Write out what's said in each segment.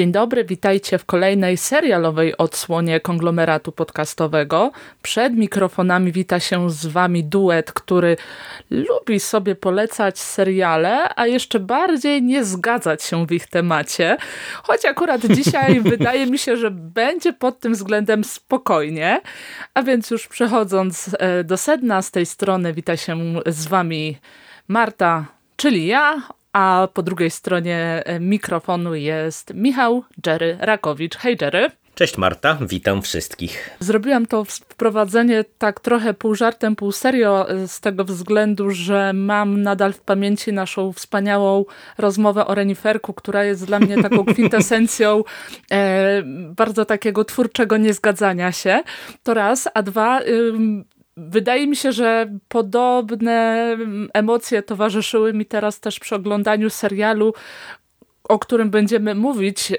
Dzień dobry, witajcie w kolejnej serialowej odsłonie konglomeratu podcastowego. Przed mikrofonami wita się z wami duet, który lubi sobie polecać seriale, a jeszcze bardziej nie zgadzać się w ich temacie. Choć akurat dzisiaj wydaje mi się, że będzie pod tym względem spokojnie. A więc już przechodząc e, do sedna, z tej strony wita się z wami Marta, czyli ja a po drugiej stronie e, mikrofonu jest Michał Jerry Rakowicz. Hej Jerry. Cześć Marta, witam wszystkich. Zrobiłam to wprowadzenie tak trochę pół żartem, pół serio e, z tego względu, że mam nadal w pamięci naszą wspaniałą rozmowę o reniferku, która jest dla mnie taką kwintesencją e, bardzo takiego twórczego niezgadzania się. To raz, a dwa... Y, Wydaje mi się, że podobne emocje towarzyszyły mi teraz też przy oglądaniu serialu, o którym będziemy mówić, e,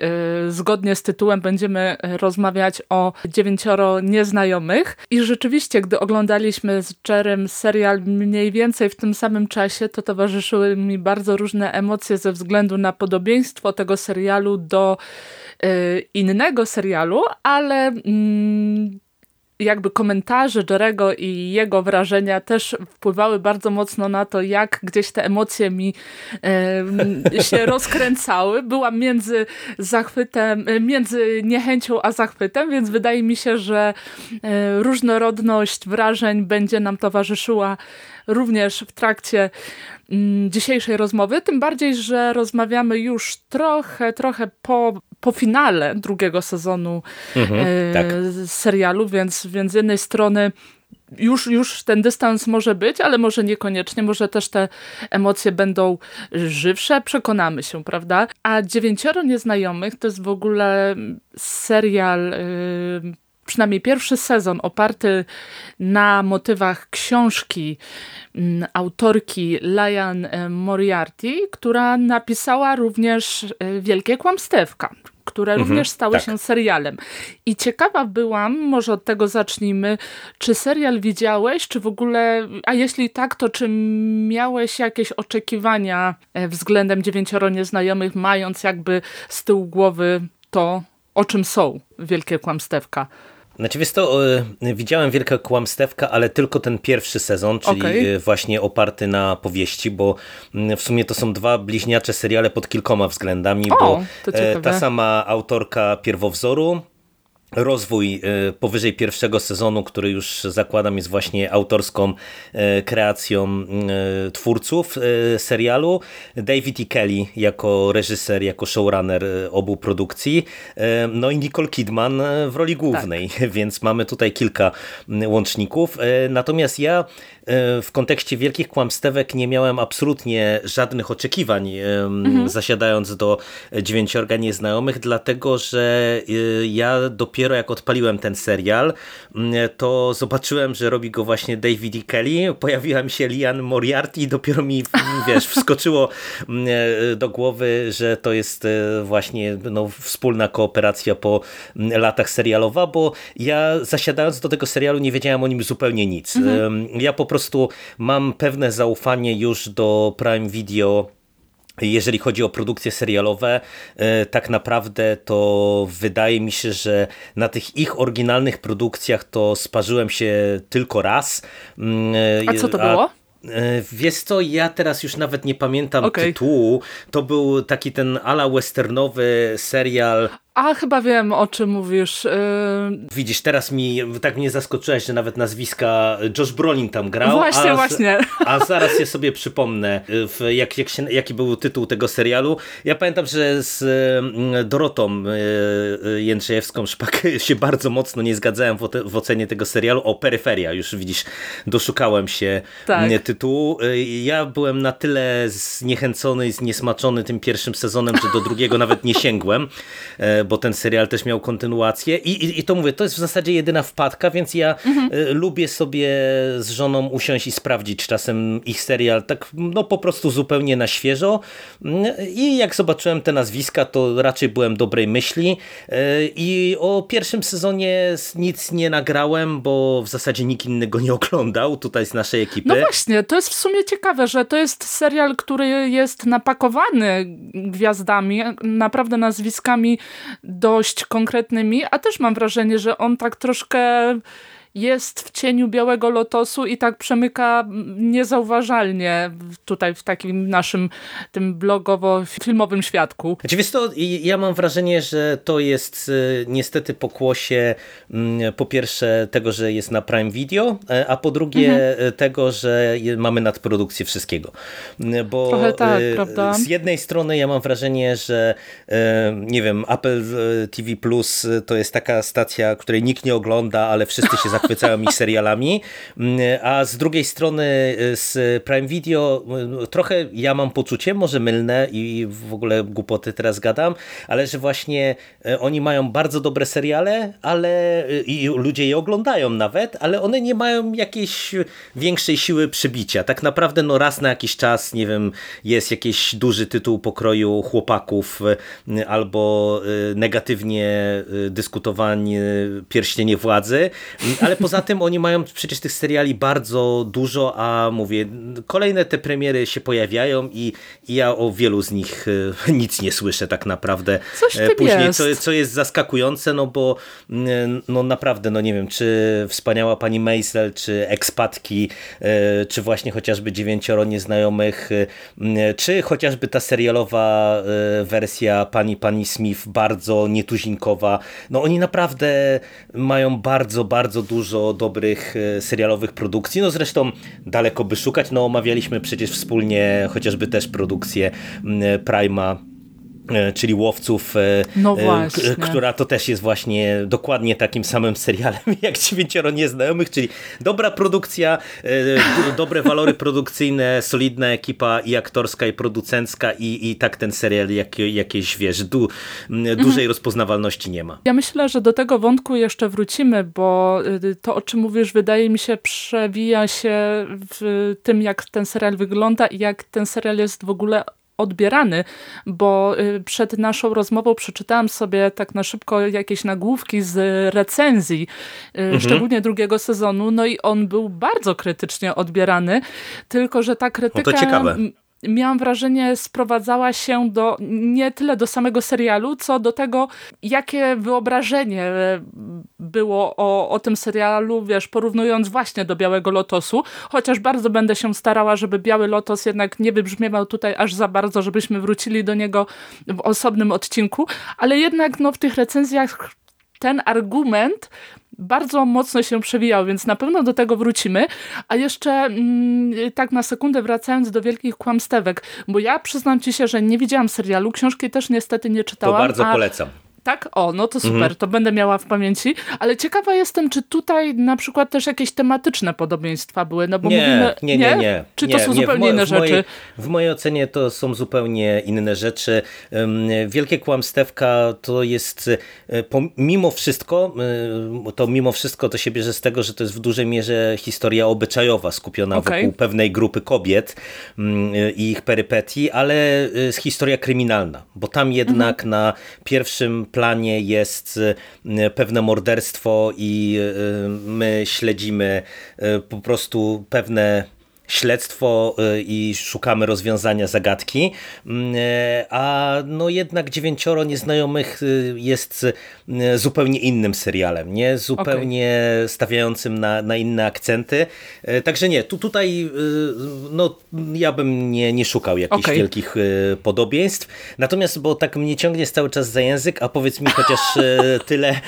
zgodnie z tytułem będziemy rozmawiać o dziewięcioro nieznajomych. I rzeczywiście, gdy oglądaliśmy z Jerem serial mniej więcej w tym samym czasie, to towarzyszyły mi bardzo różne emocje ze względu na podobieństwo tego serialu do e, innego serialu, ale mm, jakby komentarze Jerego i jego wrażenia też wpływały bardzo mocno na to, jak gdzieś te emocje mi e, się rozkręcały. Byłam między zachwytem, między niechęcią a zachwytem, więc wydaje mi się, że e, różnorodność wrażeń będzie nam towarzyszyła również w trakcie dzisiejszej rozmowy, tym bardziej, że rozmawiamy już trochę, trochę po, po finale drugiego sezonu mhm, e, tak. serialu, więc, więc z jednej strony już, już ten dystans może być, ale może niekoniecznie, może też te emocje będą żywsze, przekonamy się, prawda? A Dziewięcioro Nieznajomych to jest w ogóle serial przynajmniej pierwszy sezon oparty na motywach książki mm, autorki Lian e, Moriarty, która napisała również e, Wielkie Kłamstewka, które mhm, również stały tak. się serialem. I ciekawa byłam, może od tego zacznijmy, czy serial widziałeś, czy w ogóle, a jeśli tak, to czy miałeś jakieś oczekiwania e, względem Dziewięcioro Nieznajomych, mając jakby z tyłu głowy to, o czym są Wielkie Kłamstewka? Znaczy wiesz to, e, widziałem Wielka Kłamstewka, ale tylko ten pierwszy sezon, czyli okay. właśnie oparty na powieści, bo mm, w sumie to są dwa bliźniacze seriale pod kilkoma względami, o, bo e, ta sama autorka pierwowzoru rozwój e, powyżej pierwszego sezonu, który już zakładam jest właśnie autorską e, kreacją e, twórców serialu. David E. Kelly jako reżyser, jako showrunner obu produkcji. No i Nicole Kidman w roli głównej, tak. więc mamy tutaj kilka łączników. Natomiast ja w kontekście wielkich kłamstewek nie miałem absolutnie żadnych oczekiwań mhm. zasiadając do dziewięciorga nieznajomych, dlatego że ja dopiero dopiero jak odpaliłem ten serial, mm, to zobaczyłem, że robi go właśnie David E. Kelly, pojawiła mi się Lian Moriarty i dopiero mi, wiesz, wskoczyło mm, e, do głowy, że to jest e, właśnie no, wspólna kooperacja po mm, latach serialowa, bo ja zasiadając do tego serialu nie wiedziałem o nim zupełnie nic. Mhm. Ja po prostu mam pewne zaufanie już do Prime Video jeżeli chodzi o produkcje serialowe, e, tak naprawdę to wydaje mi się, że na tych ich oryginalnych produkcjach to sparzyłem się tylko raz. Mm, a co to było? E, wiesz co, ja teraz już nawet nie pamiętam okay. tytułu. To był taki ten ala westernowy serial. A, chyba wiem, o czym mówisz. Yy... Widzisz, teraz mi tak mnie zaskoczyłeś, że nawet nazwiska Josh Brolin tam grał. Właśnie, a, właśnie. A zaraz je sobie przypomnę, jak, jak się, jaki był tytuł tego serialu. Ja pamiętam, że z mm, Dorotą y, y, Jędrzejewską Szpak się bardzo mocno nie zgadzałem w, w ocenie tego serialu. O, Peryferia, już widzisz, doszukałem się tak. Tytułu. Y, ja byłem na tyle zniechęcony i zniesmaczony tym pierwszym sezonem, że do drugiego nawet nie sięgłem bo ten serial też miał kontynuację i, i, i to mówię, to jest w zasadzie jedyna wpadka, więc ja mhm. lubię sobie z żoną usiąść i sprawdzić czasem ich serial tak no po prostu zupełnie na świeżo i jak zobaczyłem te nazwiska, to raczej byłem dobrej myśli i o pierwszym sezonie nic nie nagrałem, bo w zasadzie nikt innego nie oglądał tutaj z naszej ekipy. No właśnie, to jest w sumie ciekawe, że to jest serial, który jest napakowany gwiazdami, naprawdę nazwiskami dość konkretnymi, a też mam wrażenie, że on tak troszkę jest w cieniu Białego Lotosu i tak przemyka niezauważalnie tutaj w takim naszym tym blogowo-filmowym świadku. Oczywiście to, ja mam wrażenie, że to jest y, niestety pokłosie mm, po pierwsze tego, że jest na Prime Video, e, a po drugie mhm. E, tego, że mamy nadprodukcję wszystkiego. Mm, bo Trochę tak, y, prawda? z jednej strony ja mam wrażenie, że e, nie wiem, Apple TV Plus to jest taka stacja, której nikt nie ogląda, ale wszyscy się zachwycają ich serialami, mm, a z drugiej strony y, z Prime Video y, trochę ja mam poczucie, może mylne i w ogóle głupoty teraz gadam, ale że właśnie y, oni mają bardzo dobre seriale, ale i ludzie je oglądają nawet, ale one nie mają jakiejś większej siły przybicia. Tak naprawdę no raz na jakiś czas, nie wiem, jest jakiś duży tytuł pokroju chłopaków albo negatywnie dyskutowani pierścienie władzy, ale poza tym oni mają przecież tych seriali bardzo dużo, a mówię, kolejne te premiery się pojawiają i, i ja o wielu z nich e, nic nie słyszę tak naprawdę. Coś e, Później, jest. Co, co jest zaskakujące, no bo mm, no naprawdę, no nie wiem, czy wspaniała pani Maisel, czy ekspatki, e, czy właśnie chociażby dziewięcioro nieznajomych, czy chociażby ta serialowa wersja pani pani Smith, bardzo nietuzinkowa. No oni naprawdę mają bardzo, bardzo dużo dużo dobrych e, serialowych produkcji. No zresztą daleko by szukać. No omawialiśmy przecież wspólnie chociażby też produkcję Prima E, czyli Łowców, e, no e, która to też jest właśnie dokładnie takim samym serialem jak Dziewięcioro Nieznajomych, czyli dobra produkcja, dobre walory produkcyjne, solidna ekipa i aktorska i producencka i, i tak ten serial jak, jakieś, wiesz, du, dużej mhm. rozpoznawalności nie ma. Ja myślę, że do tego wątku jeszcze wrócimy, bo y, to o czym mówisz wydaje mi się przewija się w tym jak ten serial wygląda i jak ten serial jest w ogóle odbierany, bo y, przed naszą rozmową przeczytałam sobie tak na szybko jakieś nagłówki z recenzji, y, mhm. szczególnie drugiego sezonu, no i on był bardzo krytycznie odbierany, tylko że ta krytyka... No to ciekawe miałam wrażenie, sprowadzała się do nie tyle do samego serialu, co do tego, jakie wyobrażenie było o, o tym serialu, wiesz, porównując właśnie do Białego Lotosu, chociaż bardzo będę się starała, żeby Biały Lotos jednak nie wybrzmiewał tutaj aż za bardzo, żebyśmy wrócili do niego w osobnym odcinku, ale jednak no, w tych recenzjach ten argument bardzo mocno się przewijał, więc na pewno do tego wrócimy. A jeszcze mm, tak na sekundę wracając do Wielkich Kłamstewek, bo ja przyznam ci się, że nie widziałam serialu, książki też niestety nie czytałam. To bardzo polecam. Tak? O, no to super, mhm. to będę miała w pamięci. Ale ciekawa jestem, czy tutaj na przykład też jakieś tematyczne podobieństwa były, no bo nie, mówimy... Nie, nie, nie. Czy to nie, są zupełnie inne rzeczy? Mojej, w mojej ocenie to są zupełnie inne rzeczy. Wielkie Kłamstewka to jest, e, mimo wszystko, e, to mimo wszystko to się bierze z tego, że to jest w dużej mierze historia obyczajowa, skupiona okay. wokół pewnej grupy kobiet mm, e, i ich perypetii, ale historia kryminalna, bo tam jednak mhm. na pierwszym planie jest y, pewne morderstwo i y, my śledzimy y, po prostu pewne śledztwo y, i szukamy rozwiązania zagadki, mm, y, a no jednak Dziewięcioro Nieznajomych y, jest zupełnie innym serialem, nie? Zupełnie okay. stawiającym na, na inne akcenty. Także nie, tu tutaj no, ja bym nie, nie szukał jakichś okay. wielkich podobieństw. Natomiast, bo tak mnie ciągniesz cały czas za język, a powiedz mi chociaż tyle,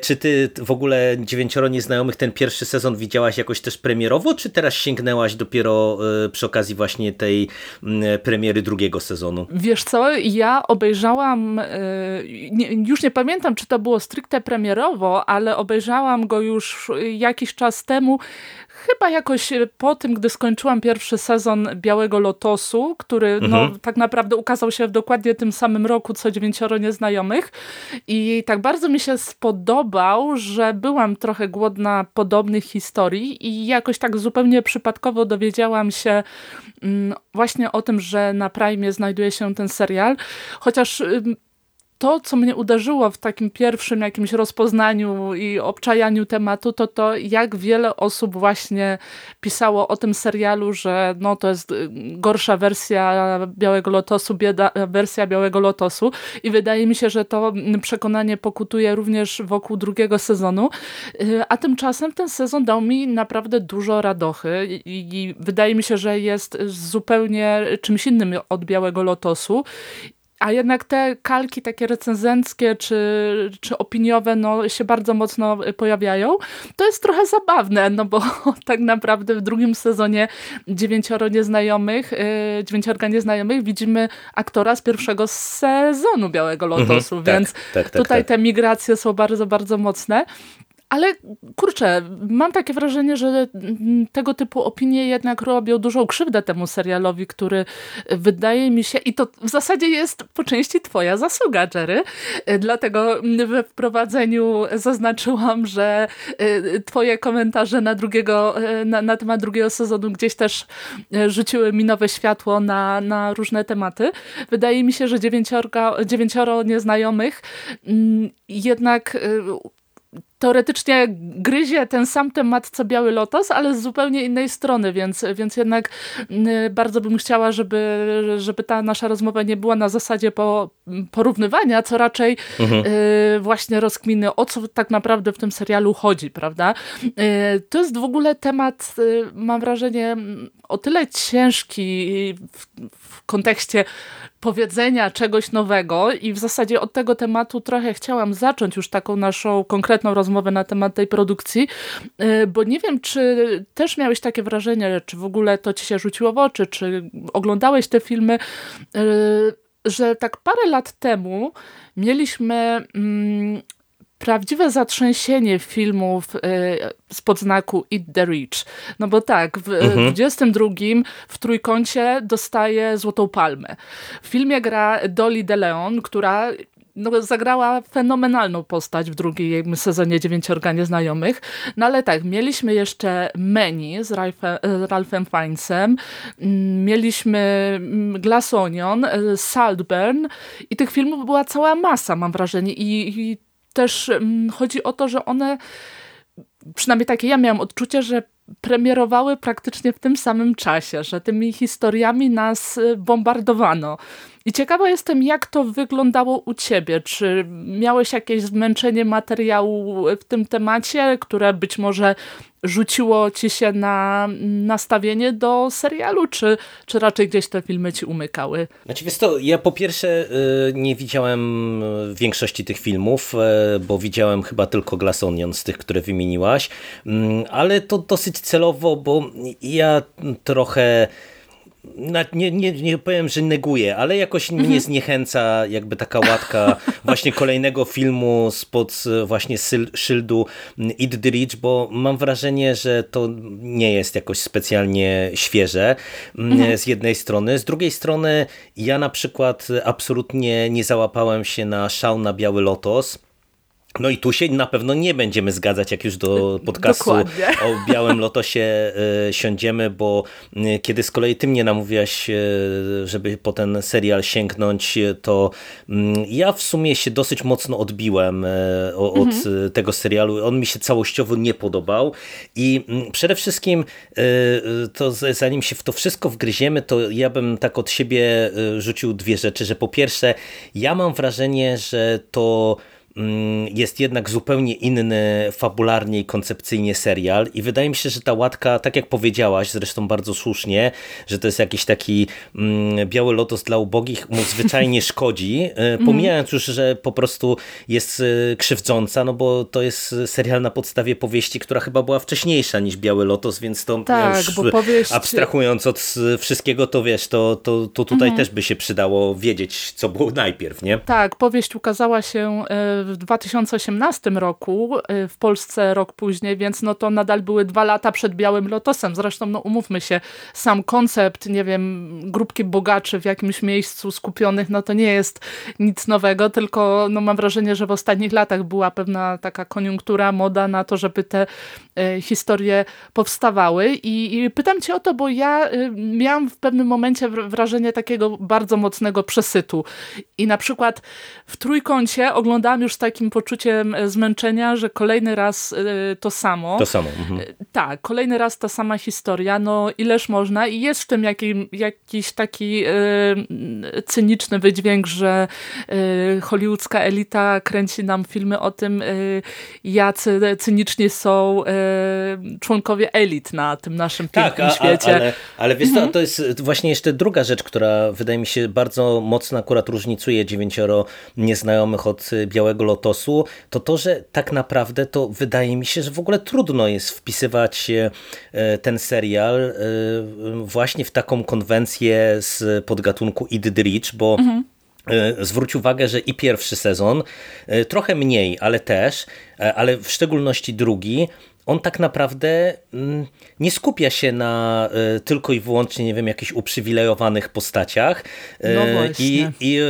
czy ty w ogóle Dziewięcioro Nieznajomych ten pierwszy sezon widziałaś jakoś też premierowo, czy teraz sięgnęłaś dopiero dopiero e, przy okazji właśnie tej premiery drugiego sezonu. Wiesz co, ja obejrzałam, e, już nie pamiętam, czy to było stricte premierowo, ale obejrzałam go już jakiś czas temu, chyba jakoś po tym, gdy skończyłam pierwszy sezon Białego Lotosu, który no, mhm. no, tak naprawdę ukazał się w dokładnie tym samym roku, co Dziewięcioro Nieznajomych i tak bardzo mi się spodobał, że byłam trochę głodna podobnych historii i jakoś tak zupełnie przypadkowo dowiedziałam się mm, właśnie o tym, że na Prime znajduje się ten serial, chociaż to, co mnie uderzyło w takim pierwszym jakimś rozpoznaniu i obczajaniu tematu, to to, jak wiele osób właśnie pisało o tym serialu, że no to jest y, gorsza wersja Białego Lotosu, bieda wersja Białego Lotosu. I wydaje mi się, że to mm, przekonanie pokutuje również wokół drugiego sezonu, y, a tymczasem ten sezon dał mi naprawdę dużo radochy i, i wydaje mi się, że jest zupełnie czymś innym od Białego Lotosu a jednak te kalki takie recenzenckie czy, czy opiniowe no, się bardzo mocno pojawiają. To jest trochę zabawne, no bo tak naprawdę w drugim sezonie dziewięcioro nieznajomych, yy, dziewięciorga nieznajomych widzimy aktora z pierwszego sezonu Białego Lotosu, mhm, więc tak, tak, tak, tutaj tak. te migracje są bardzo, bardzo mocne. Ale kurczę, mam takie wrażenie, że tego typu opinie jednak robią dużą krzywdę temu serialowi, który wydaje mi się, i to w zasadzie jest po części twoja zasługa, Jerry. Dlatego we wprowadzeniu zaznaczyłam, że e, twoje komentarze na, drugiego, e, na, na temat drugiego sezonu gdzieś też e, rzuciły mi nowe światło na, na różne tematy. Wydaje mi się, że dziewięcioro nieznajomych mm, jednak teoretycznie gryzie ten sam temat co Biały Lotos, ale z zupełnie innej strony, więc, więc jednak mm, bardzo bym chciała, żeby, żeby ta nasza rozmowa nie była na zasadzie po, porównywania, co raczej mhm. y, właśnie rozkminy, o co tak naprawdę w tym serialu chodzi, prawda? Y, to jest w ogóle temat, y, mam wrażenie, o tyle ciężki w, w kontekście powiedzenia czegoś nowego i w zasadzie od tego tematu trochę chciałam zacząć już taką naszą konkretną rozmowę na temat tej produkcji, e, bo nie wiem, czy też miałeś takie wrażenie, czy w ogóle to ci się rzuciło w oczy, czy oglądałeś te filmy, e, że tak parę lat temu mieliśmy mm, prawdziwe zatrzęsienie filmów y, spod znaku Eat the Rich. No bo tak, w mhm. 22 w Trójkącie dostaje Złotą Palmę. W filmie gra Dolly DeLeon, która no, zagrała fenomenalną postać w drugim sezonie Dziewięciorga Nieznajomych. No ale tak, mieliśmy jeszcze Meni z, Ralphem, Ralphem Fiennesem, mm, mieliśmy mm, Glass Onion, y, Saltburn i tych filmów była cała masa, mam wrażenie. I, i też mm, chodzi o to, że one, przynajmniej takie ja miałam odczucie, że premierowały praktycznie w tym samym czasie, że tymi historiami nas y, bombardowano. I ciekawa jestem, jak to wyglądało u ciebie. Czy miałeś jakieś zmęczenie materiału w tym temacie, które być może rzuciło ci się na nastawienie do serialu, czy, czy raczej gdzieś te filmy ci umykały? Znaczy wiesz to, ja po pierwsze y, nie widziałem większości tych filmów, y, bo widziałem chyba tylko Glass Onion z tych, które wymieniłaś, mm, ale to dosyć celowo, bo ja trochę nie, nie, nie powiem, że neguję, ale jakoś mnie mhm. zniechęca jakby taka łatka właśnie kolejnego filmu spod właśnie szyldu Eat the Rich, bo mam wrażenie, że to nie jest jakoś specjalnie świeże mhm. z jednej strony. Z drugiej strony ja na przykład absolutnie nie załapałem się na szał na Biały Lotos, no i tu się na pewno nie będziemy zgadzać, jak już do podcastu Dokładnie. o Białym Lotosie y, siądziemy, bo y, kiedy z kolei ty mnie namówiłaś, y, żeby po ten serial sięgnąć, to mm, ja w sumie się dosyć mocno odbiłem od mhm. tego serialu. On mi się całościowo nie podobał i mm, przede wszystkim to zanim się w to wszystko wgryziemy, to ja bym tak od siebie rzucił dwie rzeczy, że po pierwsze ja mam wrażenie, że to jest jednak zupełnie inny fabularnie i koncepcyjnie serial i wydaje mi się, że ta łatka, tak jak powiedziałaś, zresztą bardzo słusznie, że to jest jakiś taki mm, biały lotos dla ubogich, mu zwyczajnie szkodzi, e, mhm. pomijając już, że po prostu jest e, krzywdząca, no bo to jest serial na podstawie powieści, która chyba była wcześniejsza niż Biały Lotos, więc to tak, już bo powieść... abstrahując od wszystkiego, to wiesz, to, to, to tutaj mhm. też by się przydało wiedzieć, co było najpierw, nie? Tak, powieść ukazała się e, w 2018 roku, w Polsce rok później, więc no to nadal były dwa lata przed Białym Lotosem. Zresztą, no umówmy się, sam koncept, nie wiem, grupki bogaczy w jakimś miejscu skupionych, no to nie jest nic nowego, tylko no mam wrażenie, że w ostatnich latach była pewna taka koniunktura, moda na to, żeby te e, historie powstawały. I, I, pytam cię o to, bo ja e, miałam w pewnym momencie wrażenie takiego bardzo mocnego przesytu. I na przykład w Trójkącie oglądałam już z takim poczuciem e, zmęczenia, że kolejny raz e, to samo. To samo. Mhm. E, tak, kolejny raz ta sama historia. No ileż można i jest w tym jakim, jakiś taki cyniczny wydźwięk, że hollywoodzka elita kręci nam filmy o tym, jacy cyniczni są członkowie elit na tym naszym tak, pięknym tak, świecie. Ale, ale wiesz, mhm. to, to jest właśnie jeszcze druga rzecz, która wydaje mi się bardzo mocno akurat różnicuje dziewięcioro nieznajomych od Białego Lotosu, to to, że tak naprawdę to wydaje mi się, że w ogóle trudno jest wpisywać e, ten serial e, właśnie w taką konwencję z podgatunku the Rich, bo mhm. Zwróć uwagę, że i pierwszy sezon, trochę mniej, ale też, ale w szczególności drugi, on tak naprawdę mm, nie skupia się na e, tylko i wyłącznie, nie wiem, jakichś uprzywilejowanych postaciach. E, no I, I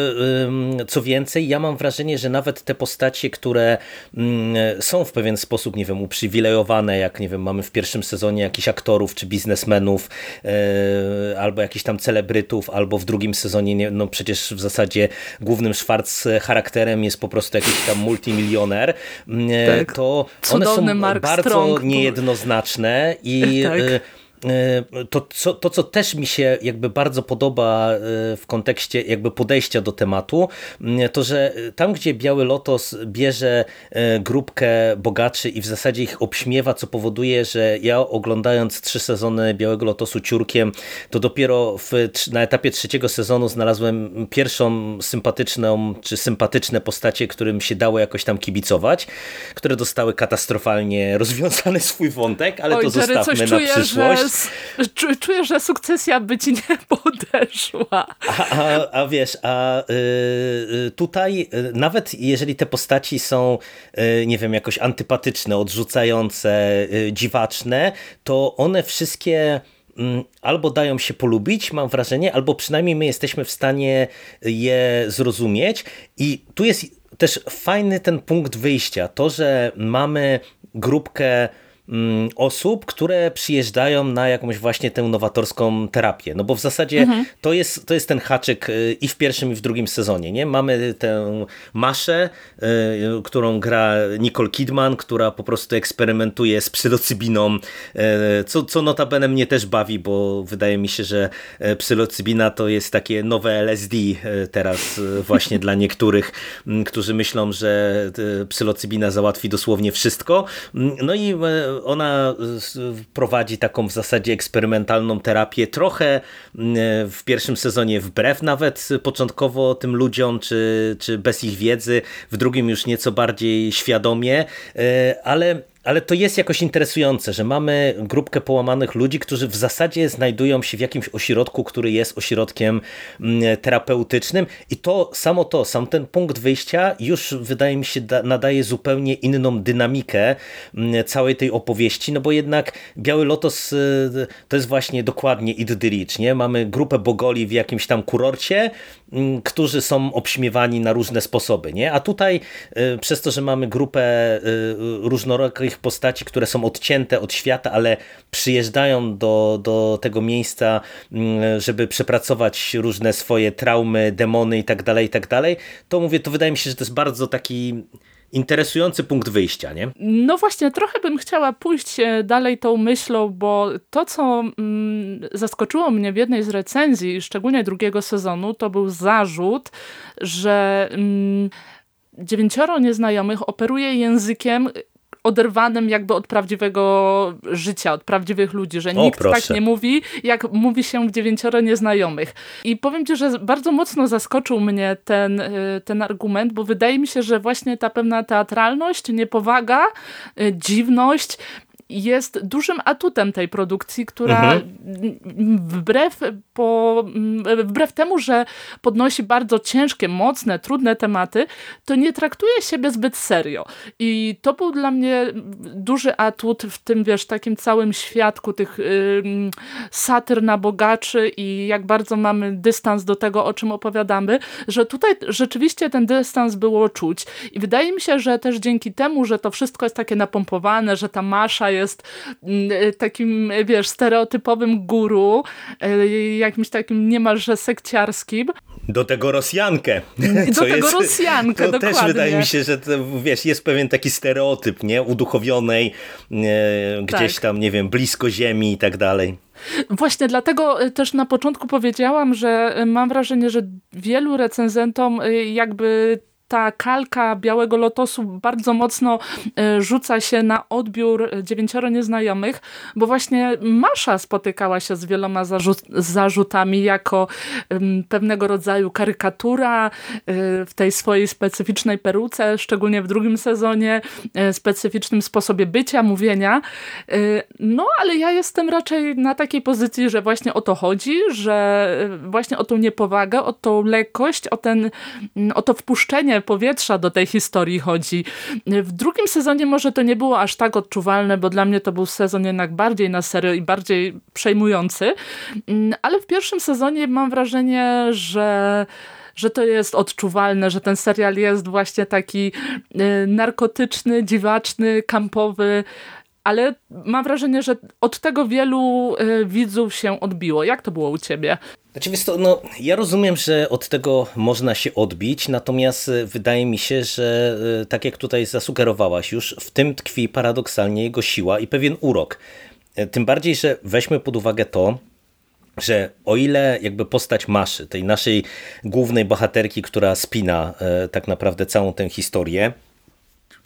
co więcej, ja mam wrażenie, że nawet te postacie, które mm, są w pewien sposób, nie wiem, uprzywilejowane, jak nie wiem, mamy w pierwszym sezonie jakichś aktorów czy biznesmenów, e, albo jakichś tam celebrytów, albo w drugim sezonie, no przecież w zasadzie głównym Schwarz charakterem jest po prostu jakiś tam multimilioner, mm, tak. to one są Mark bardzo Strong, niejednoznaczne i tak. E, to co, to, co też mi się jakby bardzo podoba e, w kontekście jakby podejścia do tematu, to że tam, gdzie Biały Lotos bierze e, grupkę bogaczy i w zasadzie ich obśmiewa, co powoduje, że ja oglądając trzy sezony Białego Lotosu ciurkiem, to dopiero w, na etapie trzeciego sezonu znalazłem pierwszą sympatyczną, czy sympatyczne postacie, którym się dało jakoś tam kibicować, które dostały katastrofalnie rozwiązany swój wątek, ale Oj, to zostawmy na przyszłość czuję, że sukcesja by ci nie podeszła. A, a, a wiesz, a y, tutaj y, nawet jeżeli te postaci są, y, nie wiem, jakoś antypatyczne, odrzucające, y, dziwaczne, to one wszystkie mm, albo dają się polubić, mam wrażenie, albo przynajmniej my jesteśmy w stanie je zrozumieć i tu jest też fajny ten punkt wyjścia, to, że mamy grupkę osób, które przyjeżdżają na jakąś właśnie tę nowatorską terapię. No bo w zasadzie mhm. to, jest, to jest ten haczyk y, i w pierwszym i w drugim sezonie. Nie? Mamy tę Maszę, y, którą gra Nicole Kidman, która po prostu eksperymentuje z psylocybiną, y, co, co notabene mnie też bawi, bo wydaje mi się, że psylocybina to jest takie nowe LSD teraz właśnie dla niektórych, mm, którzy myślą, że psylocybina załatwi dosłownie wszystko. Mm, no i ona prowadzi taką w zasadzie eksperymentalną terapię, trochę mm, w pierwszym sezonie wbrew nawet początkowo tym ludziom, czy, czy bez ich wiedzy, w drugim już nieco bardziej świadomie, e, ale ale to jest jakoś interesujące, że mamy grupkę połamanych ludzi, którzy w zasadzie znajdują się w jakimś ośrodku, który jest ośrodkiem mm, terapeutycznym i to samo to, sam ten punkt wyjścia już wydaje mi się nadaje zupełnie inną dynamikę mm, całej tej opowieści, no bo jednak Biały Lotos y, to jest właśnie dokładnie Id the Rich, nie? Mamy grupę bogoli w jakimś tam kurorcie, którzy są obśmiewani na różne sposoby, nie? A tutaj y, przez to, że mamy grupę y, różnorodnych postaci, które są odcięte od świata, ale przyjeżdżają do, do tego miejsca, mm, żeby przepracować różne swoje traumy, demony i tak dalej, i tak dalej, to mówię, to wydaje mi się, że to jest bardzo taki interesujący punkt wyjścia, nie? No właśnie, trochę bym chciała pójść e, dalej tą myślą, bo to, co mm, zaskoczyło mnie w jednej z recenzji, szczególnie drugiego sezonu, to był zarzut, że mm, dziewięcioro nieznajomych operuje językiem, oderwanym jakby od prawdziwego życia, od prawdziwych ludzi, że o, nikt proszę. tak nie mówi, jak mówi się w dziewięcioro nieznajomych. I powiem ci, że bardzo mocno zaskoczył mnie ten, y, ten argument, bo wydaje mi się, że właśnie ta pewna teatralność, niepowaga, y, dziwność jest dużym atutem tej produkcji, która mhm. wbrew, po, wbrew temu, że podnosi bardzo ciężkie, mocne, trudne tematy, to nie traktuje siebie zbyt serio. I to był dla mnie duży atut w tym, wiesz, takim całym świadku tych yy, satyr na bogaczy i jak bardzo mamy dystans do tego, o czym opowiadamy, że tutaj rzeczywiście ten dystans było czuć. I wydaje mi się, że też dzięki temu, że to wszystko jest takie napompowane, że ta Masza jest yy, takim, wiesz, stereotypowym guru, yy, jakimś takim niemalże sekciarskim. Do tego Rosjankę. Do tego jest, Rosjankę, to dokładnie. też wydaje mi się, że to, wiesz, jest pewien taki stereotyp, nie? Uduchowionej, e, gdzieś tak. tam, nie wiem, blisko ziemi i tak dalej. Właśnie dlatego e, też na początku powiedziałam, że e, mam wrażenie, że wielu recenzentom e, jakby ta kalka Białego Lotosu bardzo mocno e, rzuca się na odbiór Dziewięcioro Nieznajomych, bo właśnie Masza spotykała się z wieloma zarzutami jako pewnego rodzaju karykatura e, w tej swojej specyficznej peruce, szczególnie w drugim sezonie, e, specyficznym sposobie bycia, mówienia. No, ale ja jestem raczej na takiej pozycji, że właśnie o to chodzi, że właśnie o tą niepowagę, o tą lekkość, o, ten, o to wpuszczenie powietrza do tej historii chodzi. W drugim sezonie może to nie było aż tak odczuwalne, bo dla mnie to był sezon jednak bardziej na serio i bardziej przejmujący, mm, ale w pierwszym sezonie mam wrażenie, że że to jest odczuwalne, że ten serial jest właśnie taki y, narkotyczny, dziwaczny, kampowy, ale mam wrażenie, że od tego wielu y, widzów się odbiło. Jak to było u ciebie? Znaczy, to, no, ja rozumiem, że od tego można się odbić, natomiast y, wydaje mi się, że y, tak jak tutaj zasugerowałaś, już w tym tkwi paradoksalnie jego siła i pewien urok. Tym bardziej, że weźmy pod uwagę to, że o ile jakby postać Maszy, tej naszej głównej bohaterki, która spina tak naprawdę całą tę historię,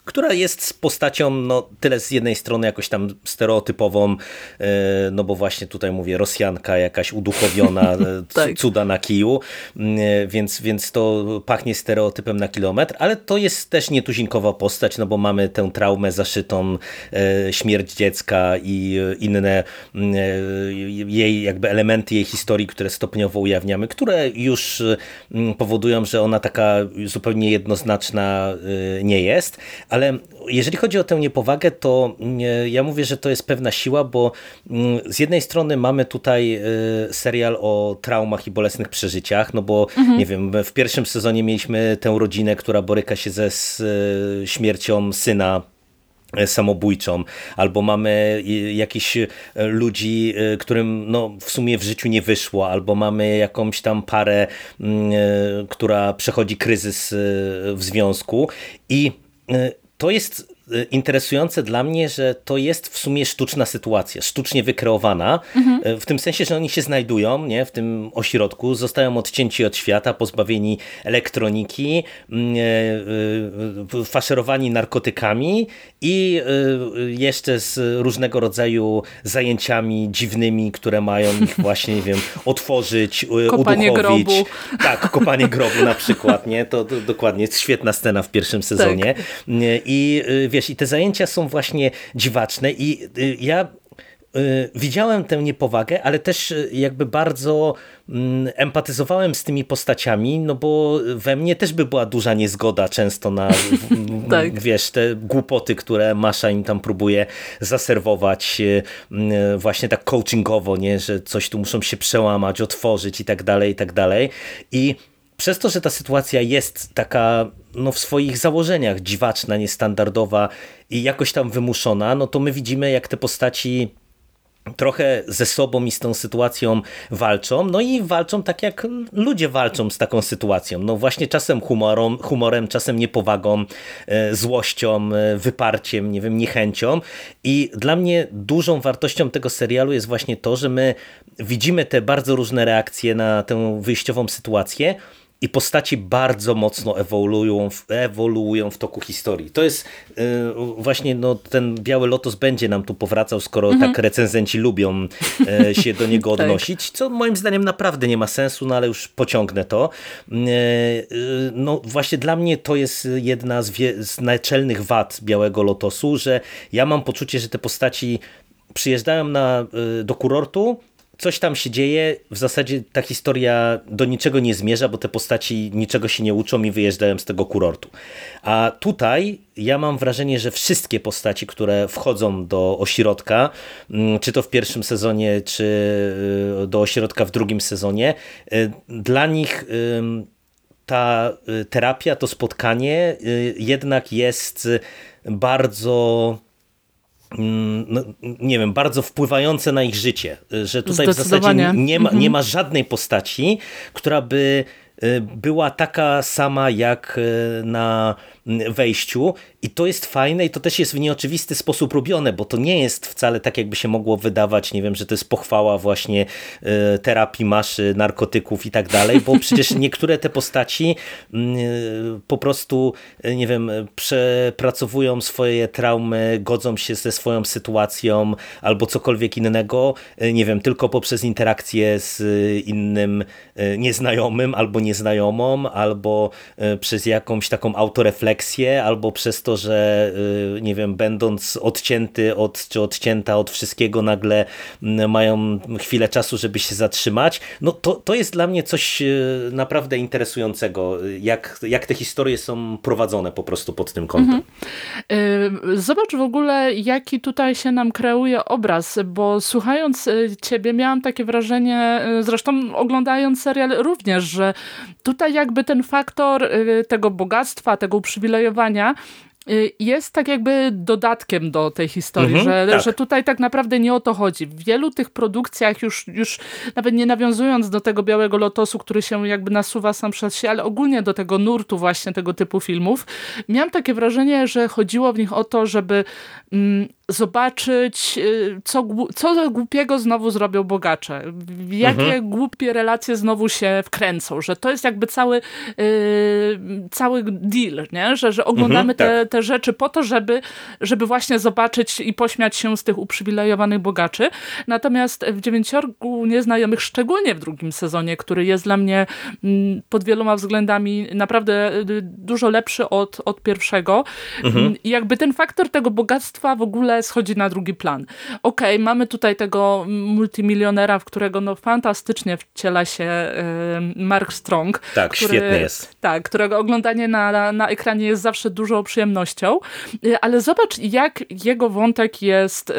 która jest postacią no, tyle z jednej strony jakoś tam stereotypową, e, no bo właśnie tutaj mówię Rosjanka jakaś uduchowiona, e, tak. cuda na kiju, e, więc, więc to pachnie stereotypem na kilometr, ale to jest też nietuzinkowa postać, no bo mamy tę traumę zaszytą, śmierć dziecka i inne jej jakby elementy jej historii, które stopniowo ujawniamy, które już powodują, że ona taka zupełnie jednoznaczna nie jest, ale jeżeli chodzi o tę niepowagę, to ja mówię, że to jest pewna siła, bo mm, z jednej strony mamy tutaj y, serial o traumach i bolesnych przeżyciach, no bo mhm. nie wiem, w pierwszym sezonie mieliśmy tę rodzinę, która boryka się ze y, śmiercią syna samobójczą, albo mamy jakichś ludzi, którym no, w sumie w życiu nie wyszło, albo mamy jakąś tam parę, mm, która przechodzi kryzys w związku. I to jest e, interesujące dla mnie, że to jest w sumie sztuczna sytuacja, sztucznie wykreowana, mhm. E, w tym sensie, że oni się znajdują nie, w tym ośrodku, zostają odcięci od świata, pozbawieni elektroniki, mm, e, faszerowani narkotykami i jeszcze z różnego rodzaju zajęciami dziwnymi, które mają ich właśnie, nie wiem, otworzyć, kopanie uduchowić. Grobu. Tak, kopanie grobu na przykład, nie? To, to dokładnie jest świetna scena w pierwszym sezonie. Tak. I wiesz, i te zajęcia są właśnie dziwaczne i y, ja y, widziałem tę niepowagę, ale też y, jakby bardzo mm, empatyzowałem z tymi postaciami, no bo we mnie też by była duża niezgoda często na tak. wiesz, te głupoty, które Masza im tam próbuje zaserwować właśnie tak coachingowo, nie, że coś tu muszą się przełamać, otworzyć i tak dalej, i tak dalej. I przez to, że ta sytuacja jest taka no, w swoich założeniach dziwaczna, niestandardowa i jakoś tam wymuszona, no to my widzimy, jak te postaci trochę ze sobą i z tą sytuacją walczą, no i walczą tak jak ludzie walczą z taką sytuacją. No właśnie czasem humorem, humorem czasem niepowagą, e, złością, e, wyparciem, nie wiem, niechęcią i dla mnie dużą wartością tego serialu jest właśnie to, że my widzimy te bardzo różne reakcje na tę wyjściową sytuację, i postaci bardzo mocno ewoluują, ewoluują w toku historii. To jest właśnie no, ten Biały Lotos będzie nam tu powracał, skoro mhm. tak recenzenci lubią się do niego tak. odnosić, co moim zdaniem naprawdę nie ma sensu, no ale już pociągnę to. No właśnie dla mnie to jest jedna z, z naczelnych wad Białego Lotosu, że ja mam poczucie, że te postaci przyjeżdżają na, do kurortu, coś tam się dzieje, w zasadzie ta historia do niczego nie zmierza, bo te postaci niczego się nie uczą i wyjeżdżają z tego kurortu. A tutaj ja mam wrażenie, że wszystkie postaci, które wchodzą do ośrodka, mm, czy to w pierwszym sezonie, czy y, do ośrodka w drugim sezonie, y, dla nich ta terapia, to spotkanie jednak jest bardzo no, nie wiem, bardzo wpływające na ich życie, że tutaj w zasadzie nie ma, nie ma mhm. żadnej postaci, która by y, była taka sama jak y, na wejściu i to jest fajne i to też jest w nieoczywisty sposób robione, bo to nie jest wcale tak, jakby się mogło wydawać, nie wiem, że to jest pochwała właśnie y, terapii maszy, narkotyków i tak dalej, bo przecież niektóre te postaci y, po prostu, y, nie wiem, przepracowują swoje traumy, godzą się ze swoją sytuacją albo cokolwiek innego, nie wiem, tylko poprzez interakcję z innym nieznajomym albo nieznajomą, albo przez jakąś taką autorefleksję, albo przez to, że y, nie wiem, będąc odcięty od, czy odcięta od wszystkiego, nagle mm, mają chwilę czasu, żeby się zatrzymać. No to, to jest dla mnie coś y, naprawdę interesującego, jak, jak te historie są prowadzone po prostu pod tym kątem. Mhm. Zobacz w ogóle, jaki tutaj się nam kreuje obraz, bo słuchając ciebie miałam takie wrażenie, zresztą oglądając serial również, że tutaj jakby ten faktor tego bogactwa, tego uprzywilejowania Y, jest tak jakby dodatkiem do tej historii, mhm, że, tak. że tutaj tak naprawdę nie o to chodzi. W wielu tych produkcjach już, już nawet nie nawiązując do tego Białego Lotosu, który się jakby nasuwa sam przez się, ale ogólnie do tego nurtu właśnie tego typu filmów, miałam takie wrażenie, że chodziło w nich o to, żeby mm, zobaczyć, y, co, co głupiego znowu zrobią bogacze. Jakie mhm. głupie relacje znowu się wkręcą, że to jest jakby cały, yy, cały deal, nie? Że, że oglądamy mhm, te, tak. te rzeczy po to, żeby, żeby właśnie zobaczyć i pośmiać się z tych uprzywilejowanych bogaczy. Natomiast w Dziewięciorgu Nieznajomych, szczególnie w drugim sezonie, który jest dla mnie mm, pod wieloma względami naprawdę y, dużo lepszy od, od pierwszego. Mhm. I jakby ten faktor tego bogactwa w ogóle schodzi na drugi plan. Okej, okay, mamy tutaj tego multimilionera, w którego no fantastycznie wciela się Mark Strong. Tak, który, świetny jest. Tak, którego oglądanie na, na ekranie jest zawsze dużą przyjemnością, y, ale zobacz jak jego wątek jest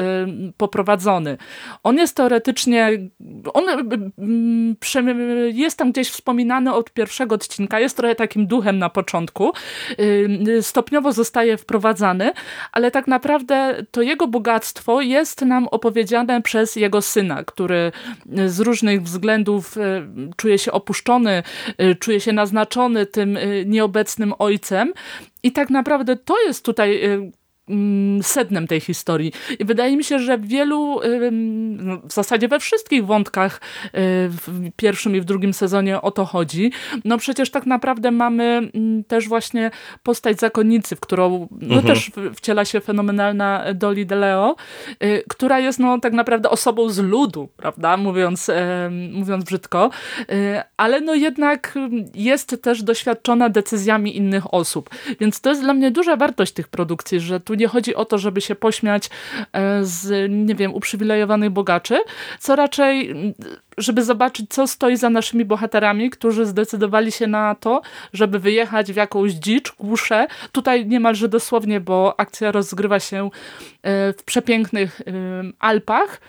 poprowadzony. On jest teoretycznie, on jest tam gdzieś wspominany od pierwszego odcinka, jest trochę takim duchem na początku, stopniowo zostaje wprowadzany, ale tak naprawdę to jego bogactwo jest nam opowiedziane przez jego syna, który z różnych względów e, czuje się opuszczony, e, czuje się naznaczony tym e, nieobecnym ojcem. I tak naprawdę to jest tutaj sednem tej historii. I wydaje mi się, że w wielu, no, w zasadzie we wszystkich wątkach y, w pierwszym i w drugim sezonie o to chodzi. No przecież tak naprawdę mamy mm, też właśnie postać zakonnicy, w którą no mhm. też wciela się fenomenalna Dolly DeLeo, y, która jest no tak naprawdę osobą z ludu, prawda, mówiąc, mówiąc brzydko, y, ale no jednak jest też doświadczona decyzjami innych osób. Więc to jest dla mnie duża wartość tych produkcji, że tu nie chodzi o to, żeby się pośmiać e, z, nie wiem, uprzywilejowanych bogaczy, co raczej żeby zobaczyć, co stoi za naszymi bohaterami, którzy zdecydowali się na to, żeby wyjechać w jakąś dzicz, głuszę. Tutaj niemalże dosłownie, bo akcja rozgrywa się e, w przepięknych Alpach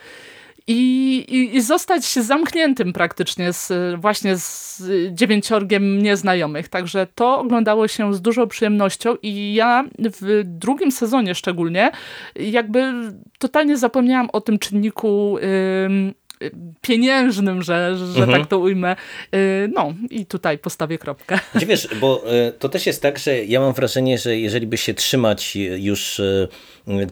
i, i, i zostać zamkniętym praktycznie z, właśnie z dziewięciorgiem nieznajomych. Także to oglądało się z dużą przyjemnością i ja w drugim sezonie szczególnie jakby totalnie zapomniałam o tym czynniku pieniężnym, że, że mhm. tak to ujmę. No i tutaj postawię kropkę. Znaczy, wiesz, bo to też jest tak, że ja mam wrażenie, że jeżeli by się trzymać już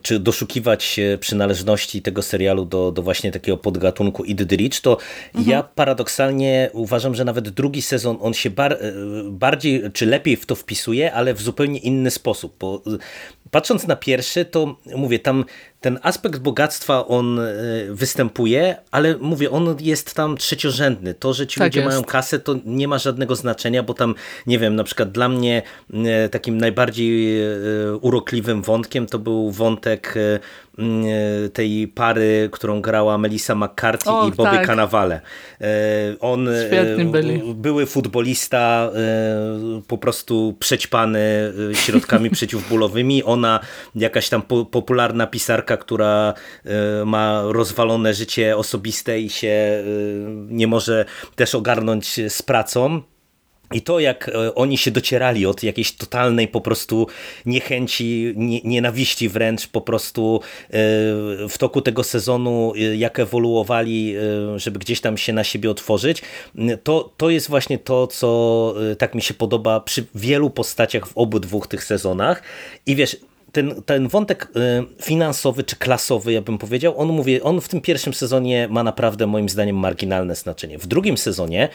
czy doszukiwać przynależności tego serialu do, do właśnie takiego podgatunku Eat the Rich, to mhm. ja paradoksalnie uważam, że nawet drugi sezon on się bar bardziej czy lepiej w to wpisuje, ale w zupełnie inny sposób, bo patrząc na pierwszy, to mówię, tam ten aspekt bogactwa on e, występuje, ale mówię, on jest tam trzeciorzędny. To, że ci tak ludzie jest. mają kasę, to nie ma żadnego znaczenia, bo tam, nie wiem, na przykład dla mnie e, takim najbardziej e, urokliwym wątkiem to był wątek tej pary, którą grała Melissa McCarthy o, i Bobby tak. Cannavale. On byli. były futbolista, po prostu przećpany środkami przeciwbólowymi. Ona jakaś tam popularna pisarka, która e, ma rozwalone życie osobiste i się e, nie może też ogarnąć z pracą. I to, jak e, oni się docierali od jakiejś totalnej po prostu niechęci, nienawiści wręcz po prostu w toku tego sezonu, jak ewoluowali, żeby gdzieś tam się na siebie otworzyć, to, to jest właśnie to, co tak mi się podoba przy wielu postaciach w obu dwóch tych sezonach. I wiesz, ten, ten wątek finansowy czy klasowy, ja bym powiedział, on mówi, on w tym pierwszym sezonie ma naprawdę moim zdaniem marginalne znaczenie. W drugim sezonie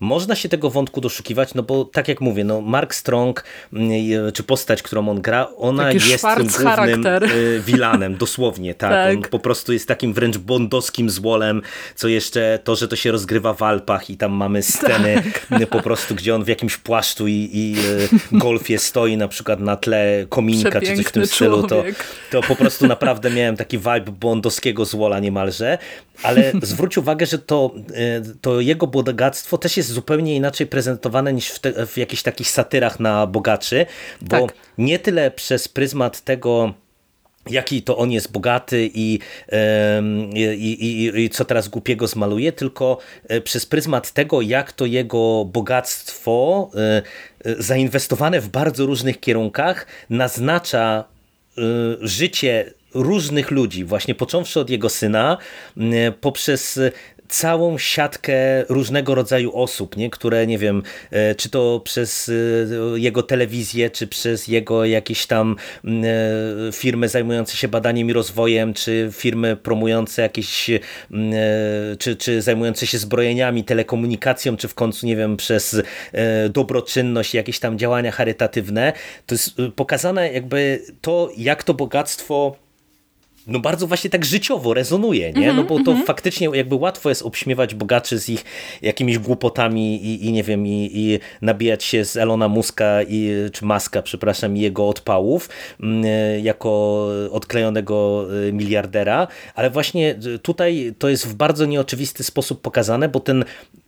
można się tego wątku doszukiwać, no bo tak jak mówię, no Mark Strong, mm, czy postać, którą on gra, ona Taki jest tym głównym charakter. Y, vilanem, dosłownie, tak. tak. On po prostu jest takim wręcz bondowskim złolem, co jeszcze to, że to się rozgrywa w Alpach i tam mamy sceny tak. po prostu, gdzie on w jakimś płaszczu i, i y, golfie stoi na przykład na tle kominka, Przepiękny czy coś w tym stylu, to, to po prostu naprawdę miałem taki vibe bondowskiego złola niemalże, ale zwróć uwagę, że to, to jego bogactwo też jest jest zupełnie inaczej prezentowane niż w, te, w jakichś takich satyrach na bogaczy, bo tak. nie tyle przez pryzmat tego, jaki to on jest bogaty i, i, i, i, co teraz głupiego zmaluje, tylko e, przez pryzmat tego, jak to jego bogactwo e, e, zainwestowane w bardzo różnych kierunkach naznacza życie różnych ludzi, właśnie począwszy od jego syna, poprzez całą siatkę różnego rodzaju osób, nie? które nie wiem, e, czy to przez e, jego telewizję, czy przez jego jakieś tam e, firmy zajmujące się badaniem i rozwojem, czy firmy promujące jakieś, czy, czy zajmujące się zbrojeniami, telekomunikacją, czy w końcu, nie wiem, przez dobroczynność, jakieś tam działania charytatywne. To jest pokazane jakby to, jak to bogactwo no bardzo właśnie tak życiowo rezonuje, nie? No bo to -hmm. faktycznie jakby łatwo jest obśmiewać bogaczy z ich jakimiś głupotami i, i nie wiem, i, i, nabijać się z Elona Muska, i, czy Maska, przepraszam, i jego odpałów mm, jako odklejonego y, miliardera, ale właśnie tutaj to jest w bardzo nieoczywisty sposób pokazane, bo ten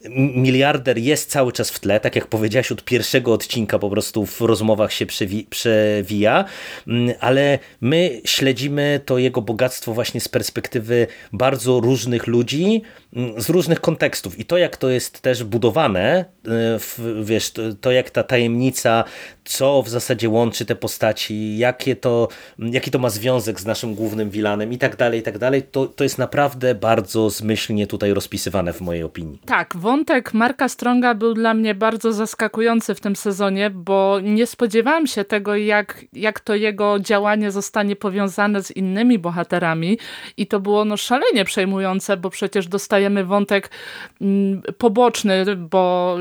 miliarder jest cały czas w tle, tak jak powiedziałeś od pierwszego odcinka po prostu w rozmowach się przewi przewija, mm, ale my śledzimy to jego bogactwo właśnie z perspektywy bardzo różnych ludzi, mm, z różnych kontekstów i to jak to jest też budowane, y, wiesz, to jak ta tajemnica, co w zasadzie łączy te postaci, jakie to, jaki to ma związek z naszym głównym wilanem i tak dalej, i tak dalej, to, to jest naprawdę bardzo zmyślnie tutaj rozpisywane w mojej opinii. Tak, wątek Marka Stronga był dla mnie bardzo zaskakujący w tym sezonie, bo nie spodziewałam się tego, jak, jak to jego działanie zostanie powiązane z innymi bohaterami i to było no szalenie przejmujące, bo przecież dostajemy wątek mm, poboczny, bo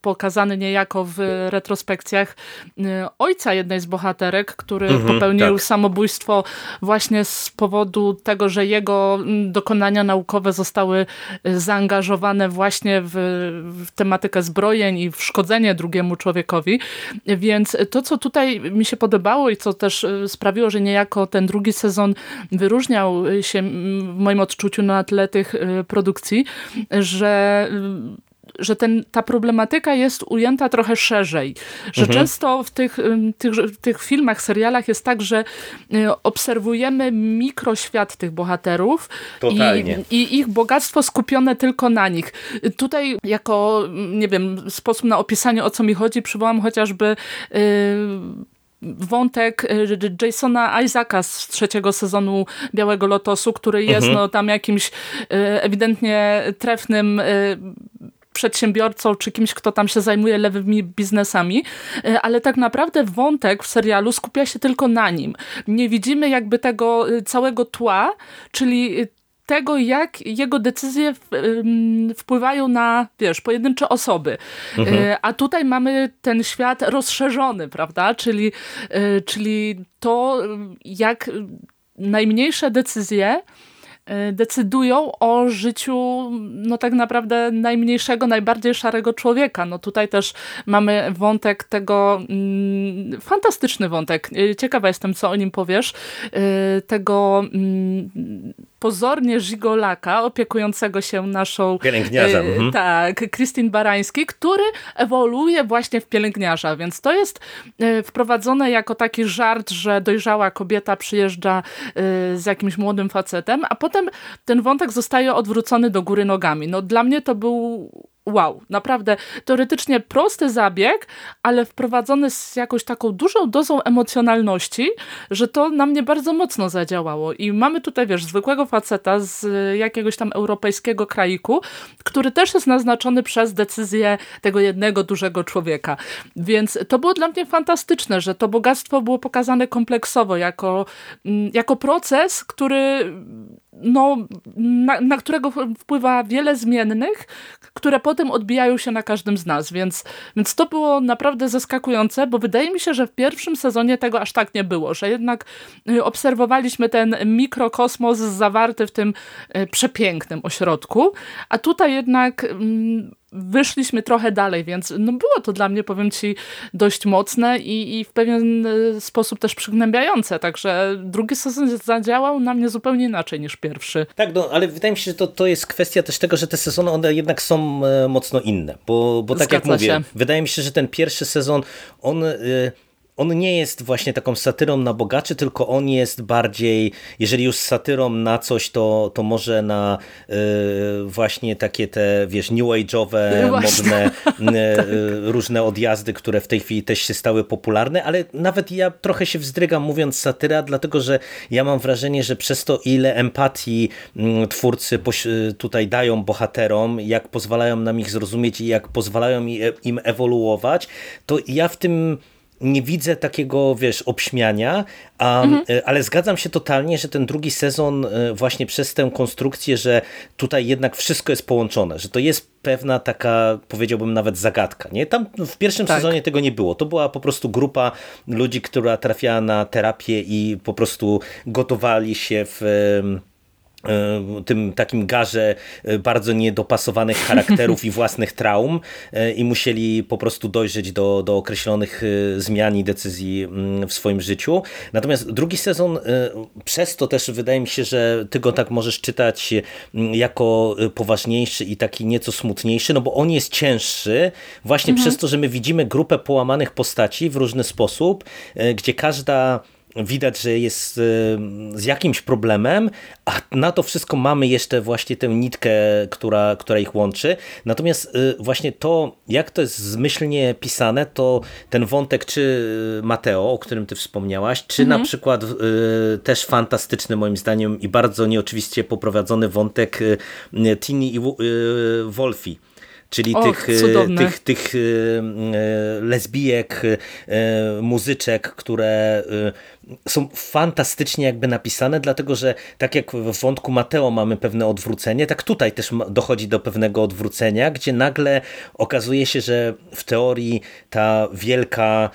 pokazany niejako w retrospekcjach y, ojca jednej z bohaterek, który mhm, popełnił tak. samobójstwo właśnie z powodu tego, że jego mm, dokonania naukowe zostały y, zaangażowane właśnie w, w tematykę zbrojeń i w szkodzenie drugiemu człowiekowi. Więc to, co tutaj mi się podobało i co też y, sprawiło, że niejako ten drugi sezon wyróżniał się w moim odczuciu na tle tych produkcji, że że ten, ta problematyka jest ujęta trochę szerzej. Że mhm. często w tych, tych, tych filmach, serialach jest tak, że y, obserwujemy mikroświat tych bohaterów i, i, ich bogactwo skupione tylko na nich. Tutaj jako, nie wiem, sposób na opisanie o co mi chodzi, przywołam chociażby yy, wątek Jasona Isaaca z trzeciego sezonu Białego Lotosu, który jest mhm. no, tam jakimś ewidentnie trefnym przedsiębiorcą, czy kimś, kto tam się zajmuje lewymi biznesami, e, ale tak naprawdę wątek w serialu skupia się tylko na nim. Nie widzimy jakby tego e, całego tła, czyli e, tego, jak jego decyzje wpływają na, wiesz, pojedyncze osoby. Mhm. A tutaj mamy ten świat rozszerzony, prawda? Czyli, czyli to, jak najmniejsze decyzje decydują o życiu no tak naprawdę najmniejszego, najbardziej szarego człowieka. No tutaj też mamy wątek tego, mm, fantastyczny wątek, y, ciekawa jestem co o nim powiesz, y, tego mm, pozornie żigolaka opiekującego się naszą pielęgniarza. Mhm. tak, Krystyn Barański, który ewoluuje właśnie w pielęgniarza, więc to jest wprowadzone jako taki żart, że dojrzała kobieta przyjeżdża z jakimś młodym facetem, a potem ten wątek zostaje odwrócony do góry nogami. No dla mnie to był wow, naprawdę teoretycznie prosty zabieg, ale wprowadzony z jakąś taką dużą dozą emocjonalności, że to na mnie bardzo mocno zadziałało. I mamy tutaj, wiesz, zwykłego faceta z jakiegoś tam europejskiego kraiku, który też jest naznaczony przez decyzję tego jednego dużego człowieka. Więc to było dla mnie fantastyczne, że to bogactwo było pokazane kompleksowo, jako, mm, jako proces, który no, na, na którego wpływa wiele zmiennych, które potem odbijają się na każdym z nas, więc, więc to było naprawdę zaskakujące, bo wydaje mi się, że w pierwszym sezonie tego aż tak nie było, że jednak y, obserwowaliśmy ten mikrokosmos zawarty w tym y, przepięknym ośrodku, a tutaj jednak mm, wyszliśmy trochę dalej, więc no było to dla mnie, powiem ci, dość mocne i, i w pewien e, sposób też przygnębiające, także drugi sezon zadziałał na mnie zupełnie inaczej niż pierwszy. Tak, no, ale wydaje mi się, że to, to jest kwestia też tego, że te sezony one jednak są e, mocno inne, bo, bo tak Zgadza jak mówię, się. wydaje mi się, że ten pierwszy sezon, on... Y on nie jest właśnie taką satyrą na bogaczy, tylko on jest bardziej, jeżeli już satyrą na coś, to, to może na y, właśnie takie te, wiesz, new age'owe, no modne, y, różne odjazdy, które w tej chwili też się stały popularne, ale nawet ja trochę się wzdrygam mówiąc satyra, dlatego, że ja mam wrażenie, że przez to ile empatii mm, twórcy tutaj dają bohaterom, jak pozwalają nam ich zrozumieć i jak pozwalają im ewoluować, to ja w tym nie widzę takiego, wiesz, obśmiania, a, mhm. E, ale zgadzam się totalnie, że ten drugi sezon e, właśnie przez tę konstrukcję, że tutaj jednak wszystko jest połączone, że to jest pewna taka, powiedziałbym nawet zagadka. Nie? Tam w pierwszym tak. sezonie tego nie było. To była po prostu grupa ludzi, która trafiała na terapię i po prostu gotowali się w tym takim garze e, bardzo niedopasowanych charakterów i własnych traum e, i musieli po prostu dojrzeć do, do określonych zmian i decyzji mm, w swoim życiu. Natomiast drugi sezon, przez to też wydaje mi się, że ty go tak możesz czytać jako poważniejszy i taki nieco smutniejszy, no bo on jest cięższy właśnie mhm. przez to, że my widzimy grupę połamanych postaci w różny sposób, gdzie każda widać, że jest z jakimś problemem, a na to wszystko mamy jeszcze właśnie tę nitkę, która, która ich łączy. Natomiast y, właśnie to, jak to jest zmyślnie pisane, to ten wątek czy Mateo, o którym ty wspomniałaś, czy mhm. na przykład y, też fantastyczny moim zdaniem i bardzo nieoczywiście poprowadzony wątek y, Tini i Wolfi czyli Och, tych, e, tych, tych e, e, lesbijek, muzyczek, które są fantastycznie jakby napisane, dlatego że tak jak w wątku Mateo mamy pewne odwrócenie, tak tutaj też dochodzi do pewnego odwrócenia, gdzie nagle okazuje się, że w teorii ta wielka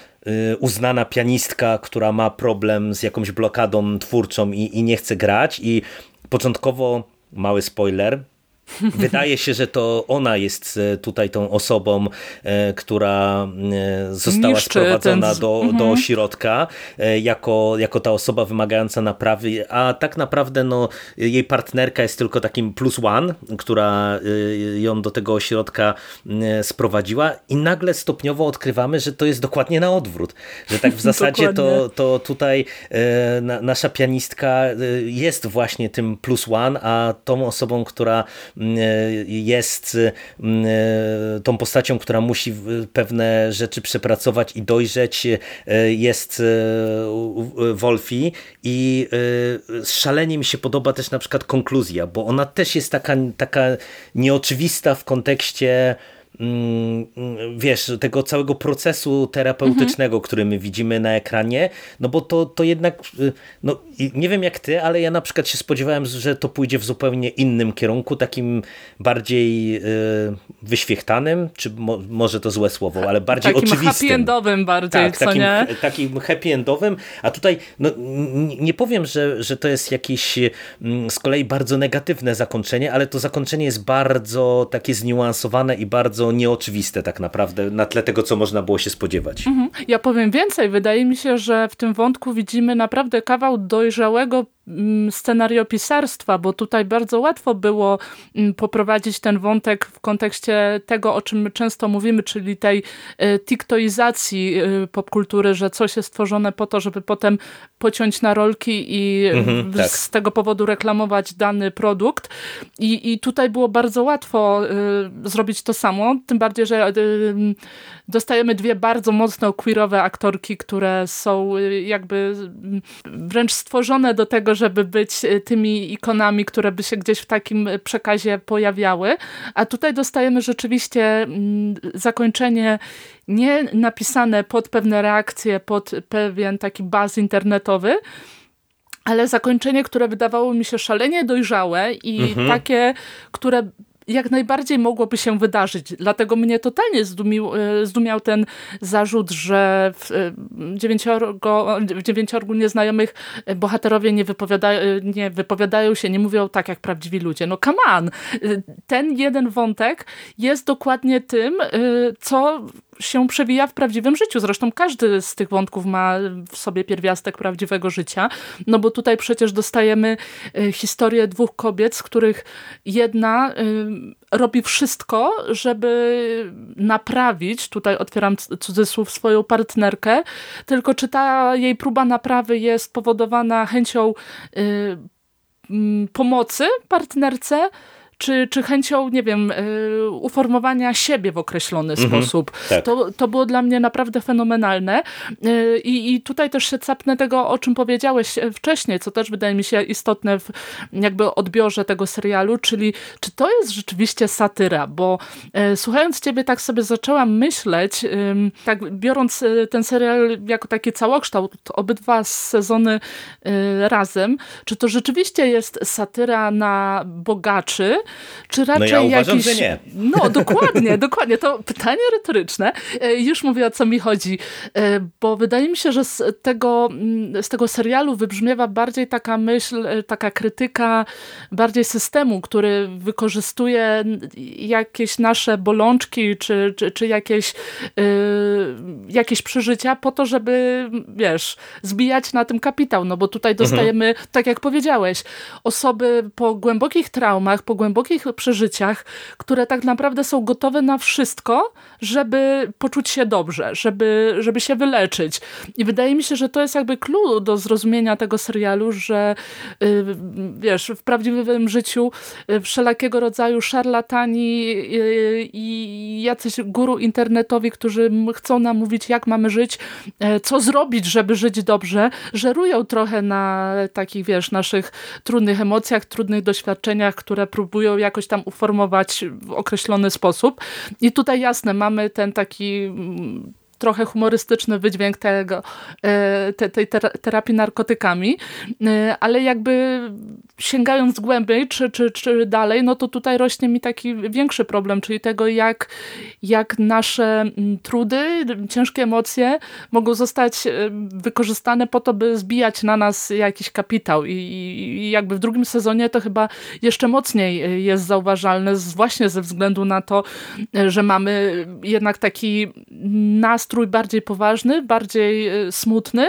uznana pianistka, która ma problem z jakąś blokadą twórczą i, i nie chce grać i początkowo, mały spoiler, Wydaje się, że to ona jest e, tutaj tą osobą, e, która e, została Niszczy sprowadzona ten... do, mhm. do ośrodka jako, jako ta osoba wymagająca naprawy, a tak naprawdę no, jej partnerka jest tylko takim plus one, która ją do tego ośrodka sprowadziła i nagle stopniowo odkrywamy, że to jest dokładnie na odwrót, że tak w zasadzie to, to tutaj nasza pianistka jest właśnie tym plus one, a tą osobą, która jest tą postacią, która musi pewne rzeczy przepracować i dojrzeć, jest Wolfi. I szalenie mi się podoba też na przykład konkluzja, bo ona też jest taka, taka nieoczywista w kontekście wiesz, tego całego procesu terapeutycznego, mhm. który my widzimy na ekranie, no bo to, to jednak, y, no nie wiem jak ty, ale ja na przykład się spodziewałem, że to pójdzie w zupełnie innym kierunku, takim bardziej y, wyświechtanym, czy mo, może to złe słowo, ale bardziej takim oczywistym. Takim happy endowym bardziej, tak, co takim, nie? Takim happy endowym, a tutaj no, nie powiem, że, że to jest jakieś mm, z kolei bardzo negatywne zakończenie, ale to zakończenie jest bardzo takie zniuansowane i bardzo nieoczywiste tak naprawdę na tle tego, co można było się spodziewać. Mhm. Ja powiem więcej. Wydaje mi się, że w tym wątku widzimy naprawdę kawał dojrzałego Mm, scenariopisarstwa, bo tutaj bardzo łatwo było mm, poprowadzić ten wątek w kontekście tego, o czym my często mówimy, czyli tej e, tiktoizacji e, popkultury, że coś jest stworzone po to, żeby potem pociąć na rolki i mhm, tak. z tego powodu reklamować dany produkt. I, I tutaj było bardzo łatwo e, zrobić to samo, tym bardziej, że dostajemy dwie bardzo mocno queerowe aktorki, które są jakby wręcz stworzone do tego, żeby być tymi ikonami, które by się gdzieś w takim przekazie pojawiały. A tutaj dostajemy rzeczywiście mm, zakończenie nie napisane pod pewne reakcje, pod pewien taki baz internetowy, ale zakończenie, które wydawało mi się szalenie dojrzałe i mhm. takie, które jak najbardziej mogłoby się wydarzyć. Dlatego mnie totalnie zdumił, e, zdumiał ten zarzut, że w e, dziewięciorgo, w dziewięciorgu nieznajomych bohaterowie nie wypowiadają, nie wypowiadają się, nie mówią tak jak prawdziwi ludzie. No come on! Ten jeden wątek jest dokładnie tym, e, co się przewija w prawdziwym życiu. Zresztą każdy z tych wątków ma w sobie pierwiastek prawdziwego życia, no bo tutaj przecież dostajemy e, historię dwóch kobiet, z których jedna e, robi wszystko, żeby naprawić, tutaj otwieram cudzysłów, swoją partnerkę, tylko czy ta jej próba naprawy jest powodowana chęcią e, pomocy partnerce, czy, czy chęcią, nie wiem, y, uformowania siebie w określony mhm, sposób. Tak. To, to było dla mnie naprawdę fenomenalne. Y, I, I tutaj też się capnę tego, o czym powiedziałeś wcześniej, co też wydaje mi się istotne w jakby odbiorze tego serialu, czyli czy to jest rzeczywiście satyra, bo y, słuchając ciebie tak sobie zaczęłam myśleć, tak biorąc ten serial jako taki całokształt, obydwa sezony razem, czy to rzeczywiście jest satyra na bogaczy, czy raczej no ja uważam, jakiś... że nie. No dokładnie, dokładnie. To pytanie retoryczne. E, już mówię o co mi chodzi. E, bo wydaje mi się, że z tego, mm, z tego serialu wybrzmiewa bardziej taka myśl, e, taka krytyka bardziej systemu, który wykorzystuje jakieś nasze bolączki, czy, czy, czy jakieś, yy, jakieś przeżycia po to, żeby, wiesz, zbijać na tym kapitał. No bo tutaj mhm. dostajemy, mhm. tak jak powiedziałeś, osoby po głębokich traumach, po głębokich głębokich przeżyciach, które tak naprawdę są gotowe na wszystko, żeby poczuć się dobrze, żeby, żeby się wyleczyć. I wydaje mi się, że to jest jakby clue do zrozumienia tego serialu, że y, wiesz, w prawdziwym życiu y, wszelakiego rodzaju szarlatani y, i jacyś guru internetowi, którzy chcą nam mówić, jak mamy żyć, co zrobić, żeby żyć dobrze, żerują trochę na takich, wiesz, naszych trudnych emocjach, trudnych doświadczeniach, które próbują jakoś tam uformować w określony sposób. I tutaj jasne, mamy ten taki mm, trochę humorystyczny wydźwięk tego, e, te, tej terapii narkotykami, e, ale jakby sięgając głębiej czy, czy, czy dalej, no to tutaj rośnie mi taki większy problem, czyli tego jak, jak nasze mm, trudy, ciężkie emocje mogą zostać e, wykorzystane po to, by zbijać na nas jakiś kapitał. I, i jakby w drugim sezonie to chyba jeszcze mocniej jest zauważalne właśnie ze względu na to, że mamy jednak taki nastrój strój bardziej poważny, bardziej smutny.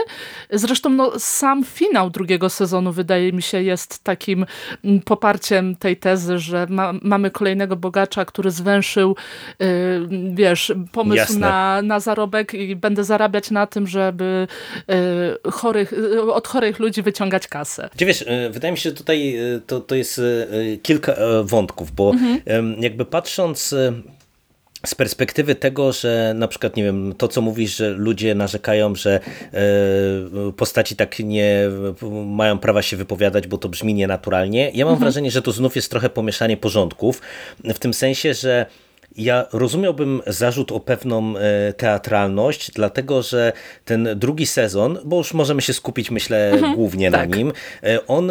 Zresztą no, sam finał drugiego sezonu wydaje mi się jest takim mm, poparciem tej tezy, że ma, mamy kolejnego bogacza, który zwęszył wiesz, pomysł na, na zarobek i będę zarabiać na tym, żeby chorych, od chorych ludzi wyciągać kasę. Gdzie wiesz, wydaje mi się, że tutaj to, to jest kilka wątków, bo mhm. jakby patrząc z perspektywy tego, że na przykład, nie wiem, to co mówisz, że ludzie narzekają, że e, postaci tak nie mają prawa się wypowiadać, bo to brzmi nienaturalnie. Ja mam mhm. wrażenie, że to znów jest trochę pomieszanie porządków, w tym sensie, że ja rozumiałbym zarzut o pewną e, teatralność, dlatego że ten drugi sezon, bo już możemy się skupić, myślę, mhm, głównie tak. na nim, e, on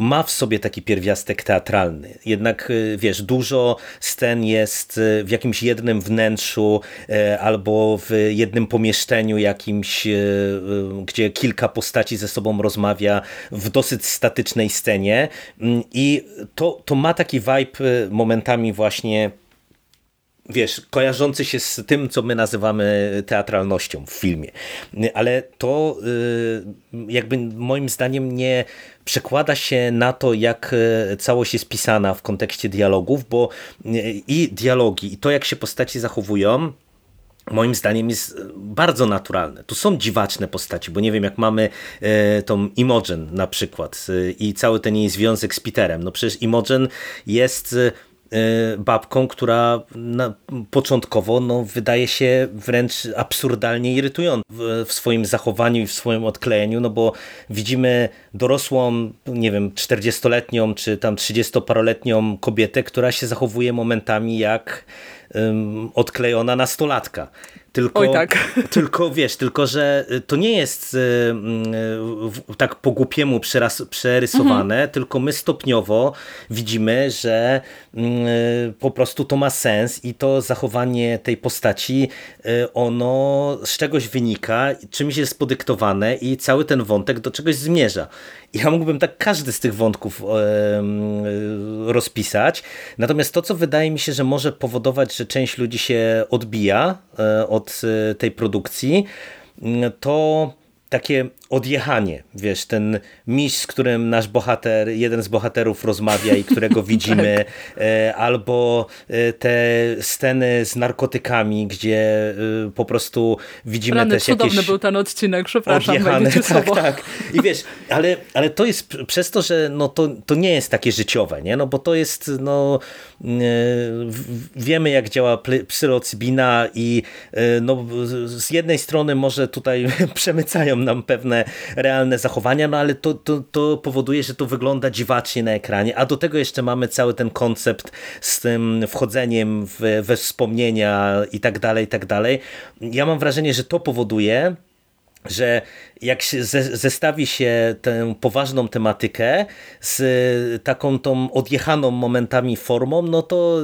ma w sobie taki pierwiastek teatralny. Jednak y, wiesz, dużo scen jest y, w jakimś jednym wnętrzu y, albo w jednym pomieszczeniu jakimś, gdzie kilka postaci ze sobą rozmawia w dosyć statycznej scenie mm, i to, to ma taki vibe momentami właśnie wiesz, kojarzący się z tym, co my nazywamy teatralnością w filmie. Ale to jakby moim zdaniem nie przekłada się na to, jak e, całość jest pisana w kontekście dialogów, bo e, i dialogi, i to, jak się postaci zachowują, moim zdaniem jest bardzo naturalne. Tu są dziwaczne postaci, bo nie wiem, jak mamy e, tą Imogen na przykład i cały ten jej związek z Peterem. No przecież Imogen jest Y, babką, która na, początkowo no, wydaje się wręcz absurdalnie irytująca w, w, swoim zachowaniu i w swoim odklejeniu, no bo widzimy dorosłą, nie wiem, 40-letnią czy tam 30-paroletnią kobietę, która się zachowuje momentami jak odklejona nastolatka. Tylko, Oj, tak. tylko wiesz, tylko że to nie jest y, y, tak po głupiemu przerysowane, mhm. tylko my stopniowo widzimy, że y, po prostu to ma sens i to zachowanie tej postaci, ono z czegoś wynika, czymś jest podyktowane i cały ten wątek do czegoś zmierza. Ja mógłbym tak każdy z tych wątków rozpisać, natomiast to, co wydaje mi się, że może powodować, że część ludzi się odbija od od e, tej produkcji, to takie odjechanie, wiesz, ten miś, z którym nasz bohater, jeden z bohaterów rozmawia i którego widzimy, tak. E, albo e, te sceny z narkotykami, gdzie po prostu widzimy Rany, też cudowny jakieś... był ten odcinek, przepraszam. Odjechane, tak, tak. I wiesz, ale, ale to jest przez to, że no to, to nie jest takie życiowe, nie? No bo to jest, no wiemy jak działa psylocybina i no z jednej strony może tutaj przemycają nam pewne realne zachowania, no ale to, to, to powoduje, że to wygląda dziwacznie na ekranie, a do tego jeszcze mamy cały ten koncept z tym wchodzeniem w, we wspomnienia i tak dalej, i tak dalej. Ja mam wrażenie, że to powoduje, że jak się zestawi się tę poważną tematykę z taką tą odjechaną momentami formą, no to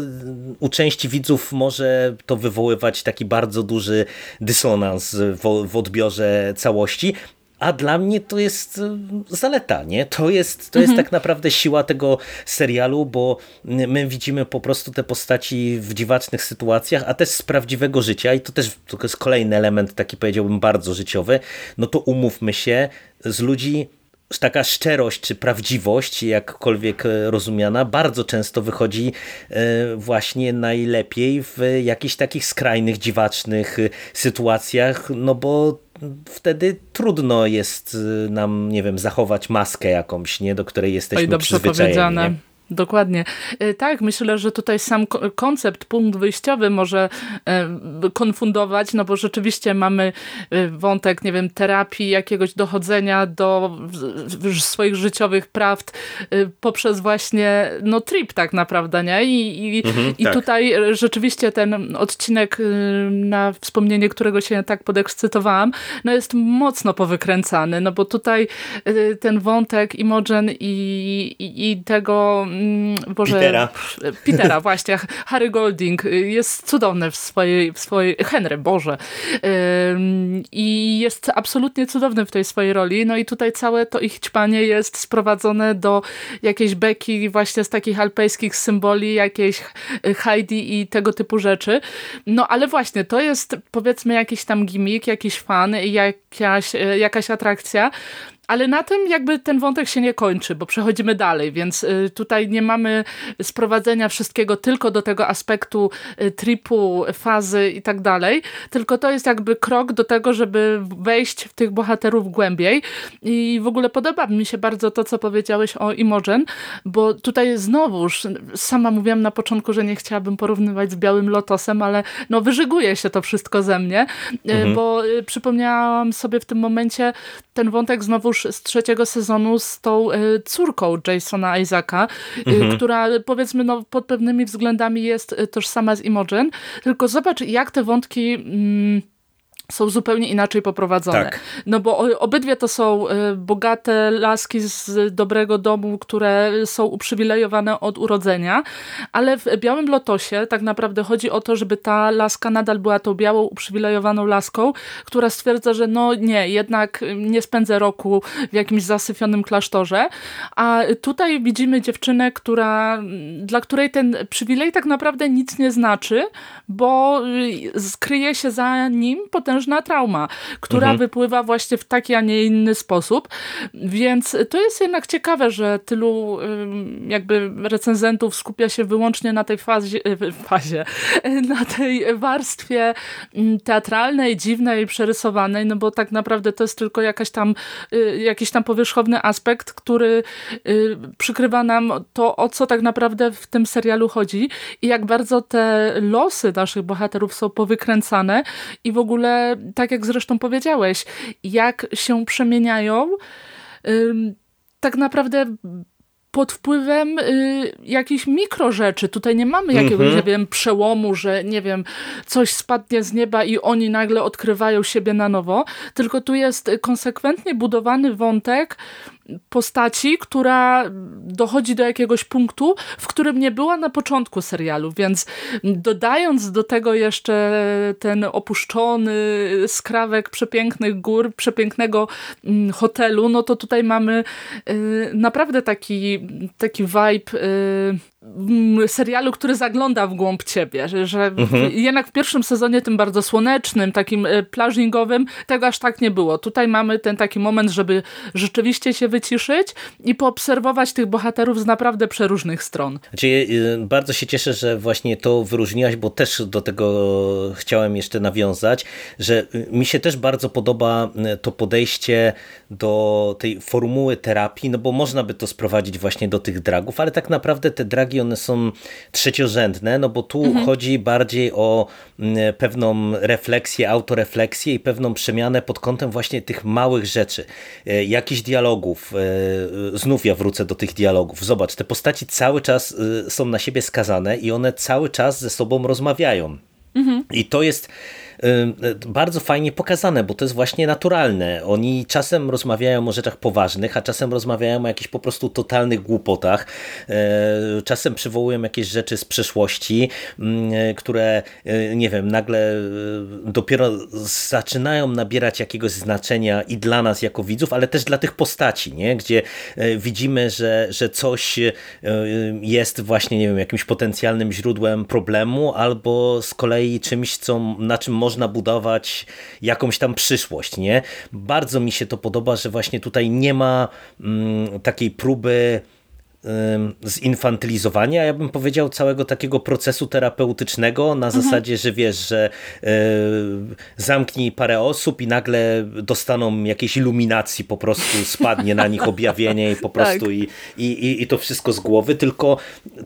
u części widzów może to wywoływać taki bardzo duży dysonans w, w odbiorze całości, a dla mnie to jest e, zaleta, nie? To jest, to jest mhm. tak naprawdę siła tego serialu, bo my widzimy po prostu te postaci w dziwacznych sytuacjach, a też z prawdziwego życia i to też to jest kolejny element taki powiedziałbym bardzo życiowy, no to umówmy się, z ludzi taka szczerość czy prawdziwość, jakkolwiek e, rozumiana, bardzo często wychodzi e, właśnie najlepiej w jakichś takich skrajnych, dziwacznych sytuacjach, no bo wtedy trudno jest y, nam, nie wiem, zachować maskę jakąś, nie, do której jesteśmy Oj, dobrze przyzwyczajeni. Nie? Dokładnie. E, tak, myślę, że tutaj sam koncept, punkt wyjściowy może e, konfundować, no bo rzeczywiście mamy e, wątek, nie wiem, terapii, jakiegoś dochodzenia do swoich życiowych prawd poprzez właśnie, no trip tak naprawdę, nie? I, i, mhm, i tak. tutaj rzeczywiście ten odcinek na wspomnienie, którego się tak podekscytowałam, no jest mocno powykręcany, no bo tutaj ten wątek Imogen i, i, i tego Boże, Petera. Petera, właśnie, Harry Golding jest cudowny w swojej, w swojej Henry, Boże. I jest absolutnie cudowny w tej swojej roli. No i tutaj całe to ich ćpanie jest sprowadzone do jakiejś beki właśnie z takich alpejskich symboli, jakiejś Heidi i tego typu rzeczy. No ale właśnie, to jest powiedzmy jakiś tam gimmick, jakiś fan, jakaś, jakaś atrakcja, ale na tym jakby ten wątek się nie kończy, bo przechodzimy dalej, więc y, tutaj nie mamy sprowadzenia wszystkiego tylko do tego aspektu y, tripu, fazy i tak dalej, tylko to jest jakby krok do tego, żeby wejść w tych bohaterów głębiej i w ogóle podoba mi się bardzo to, co powiedziałeś o Imogen, bo tutaj znowuż, sama mówiłam na początku, że nie chciałabym porównywać z Białym Lotosem, ale no wyżyguje się to wszystko ze mnie, y, mhm. bo przypomniałam sobie w tym momencie ten wątek znowu z trzeciego sezonu z tą e, córką Jasona Isaaca, e, mhm. która powiedzmy no, pod pewnymi względami jest e, tożsama z Imogen. Tylko zobacz, jak te wątki... Mm, są zupełnie inaczej poprowadzone. Tak. No bo obydwie to są y, bogate laski z dobrego domu, które są uprzywilejowane od urodzenia, ale w Białym Lotosie tak naprawdę chodzi o to, żeby ta laska nadal była tą białą, uprzywilejowaną laską, która stwierdza, że no nie, jednak nie spędzę roku w jakimś zasyfionym klasztorze, a tutaj widzimy dziewczynę, która, dla której ten przywilej tak naprawdę nic nie znaczy, bo y, skryje się za nim potem potężna trauma, która mhm. wypływa właśnie w taki, a nie inny sposób. Więc to jest jednak ciekawe, że tylu jakby recenzentów skupia się wyłącznie na tej fazie, e, fazie na tej warstwie teatralnej, dziwnej, przerysowanej, no bo tak naprawdę to jest tylko jakaś tam, y, jakiś tam powierzchowny aspekt, który y, przykrywa nam to, o co tak naprawdę w tym serialu chodzi i jak bardzo te losy naszych bohaterów są powykręcane i w ogóle tak jak zresztą powiedziałeś, jak się przemieniają, tak naprawdę pod wpływem y, jakichś mikro rzeczy. Tutaj nie mamy jakiegoś, mm -hmm. nie wiem, przełomu, że nie wiem, coś spadnie z nieba i oni nagle odkrywają siebie na nowo, tylko tu jest konsekwentnie budowany wątek postaci, która dochodzi do jakiegoś punktu, w którym nie była na początku serialu, więc dodając do tego jeszcze ten opuszczony skrawek przepięknych gór, przepięknego mm, hotelu, no to tutaj mamy y, naprawdę taki, taki vibe y, serialu, który zagląda w głąb ciebie, że, że mhm. jednak w pierwszym sezonie tym bardzo słonecznym, takim e, plażingowym, tego aż tak nie było. Tutaj mamy ten taki moment, żeby rzeczywiście się wyciszyć i poobserwować tych bohaterów z naprawdę przeróżnych stron. Znaczy, e, bardzo się cieszę, że właśnie to wyróżniłaś, bo też do tego chciałem jeszcze nawiązać, że mi się też bardzo podoba e, to podejście do tej formuły terapii, no bo można by to sprowadzić właśnie do tych dragów, ale tak naprawdę te dragi one są trzeciorzędne, no bo tu mhm. chodzi bardziej o mm, pewną refleksję, autorefleksję i pewną przemianę pod kątem właśnie tych małych rzeczy, e, jakichś dialogów. E, znów ja wrócę do tych dialogów. Zobacz, te postaci cały czas e, są na siebie skazane i one cały czas ze sobą rozmawiają. Mhm. I to jest bardzo fajnie pokazane, bo to jest właśnie naturalne. Oni czasem rozmawiają o rzeczach poważnych, a czasem rozmawiają o jakichś po prostu totalnych głupotach. E, czasem przywołują jakieś rzeczy z przeszłości, które, e, nie wiem, nagle e, dopiero zaczynają nabierać jakiegoś znaczenia i dla nas jako widzów, ale też dla tych postaci, nie? gdzie widzimy, że, że coś jest właśnie, nie wiem, jakimś potencjalnym źródłem problemu, albo z kolei czymś, co, na czym można budować jakąś tam przyszłość, nie? Bardzo mi się to podoba, że właśnie tutaj nie ma mm, takiej próby zinfantylizowania, ja bym powiedział, całego takiego procesu terapeutycznego na mhm. zasadzie, że wiesz, że e, zamknij parę osób i nagle dostaną jakiejś iluminacji, po prostu spadnie na nich objawienie i po prostu tak. i, i, i to wszystko z głowy, tylko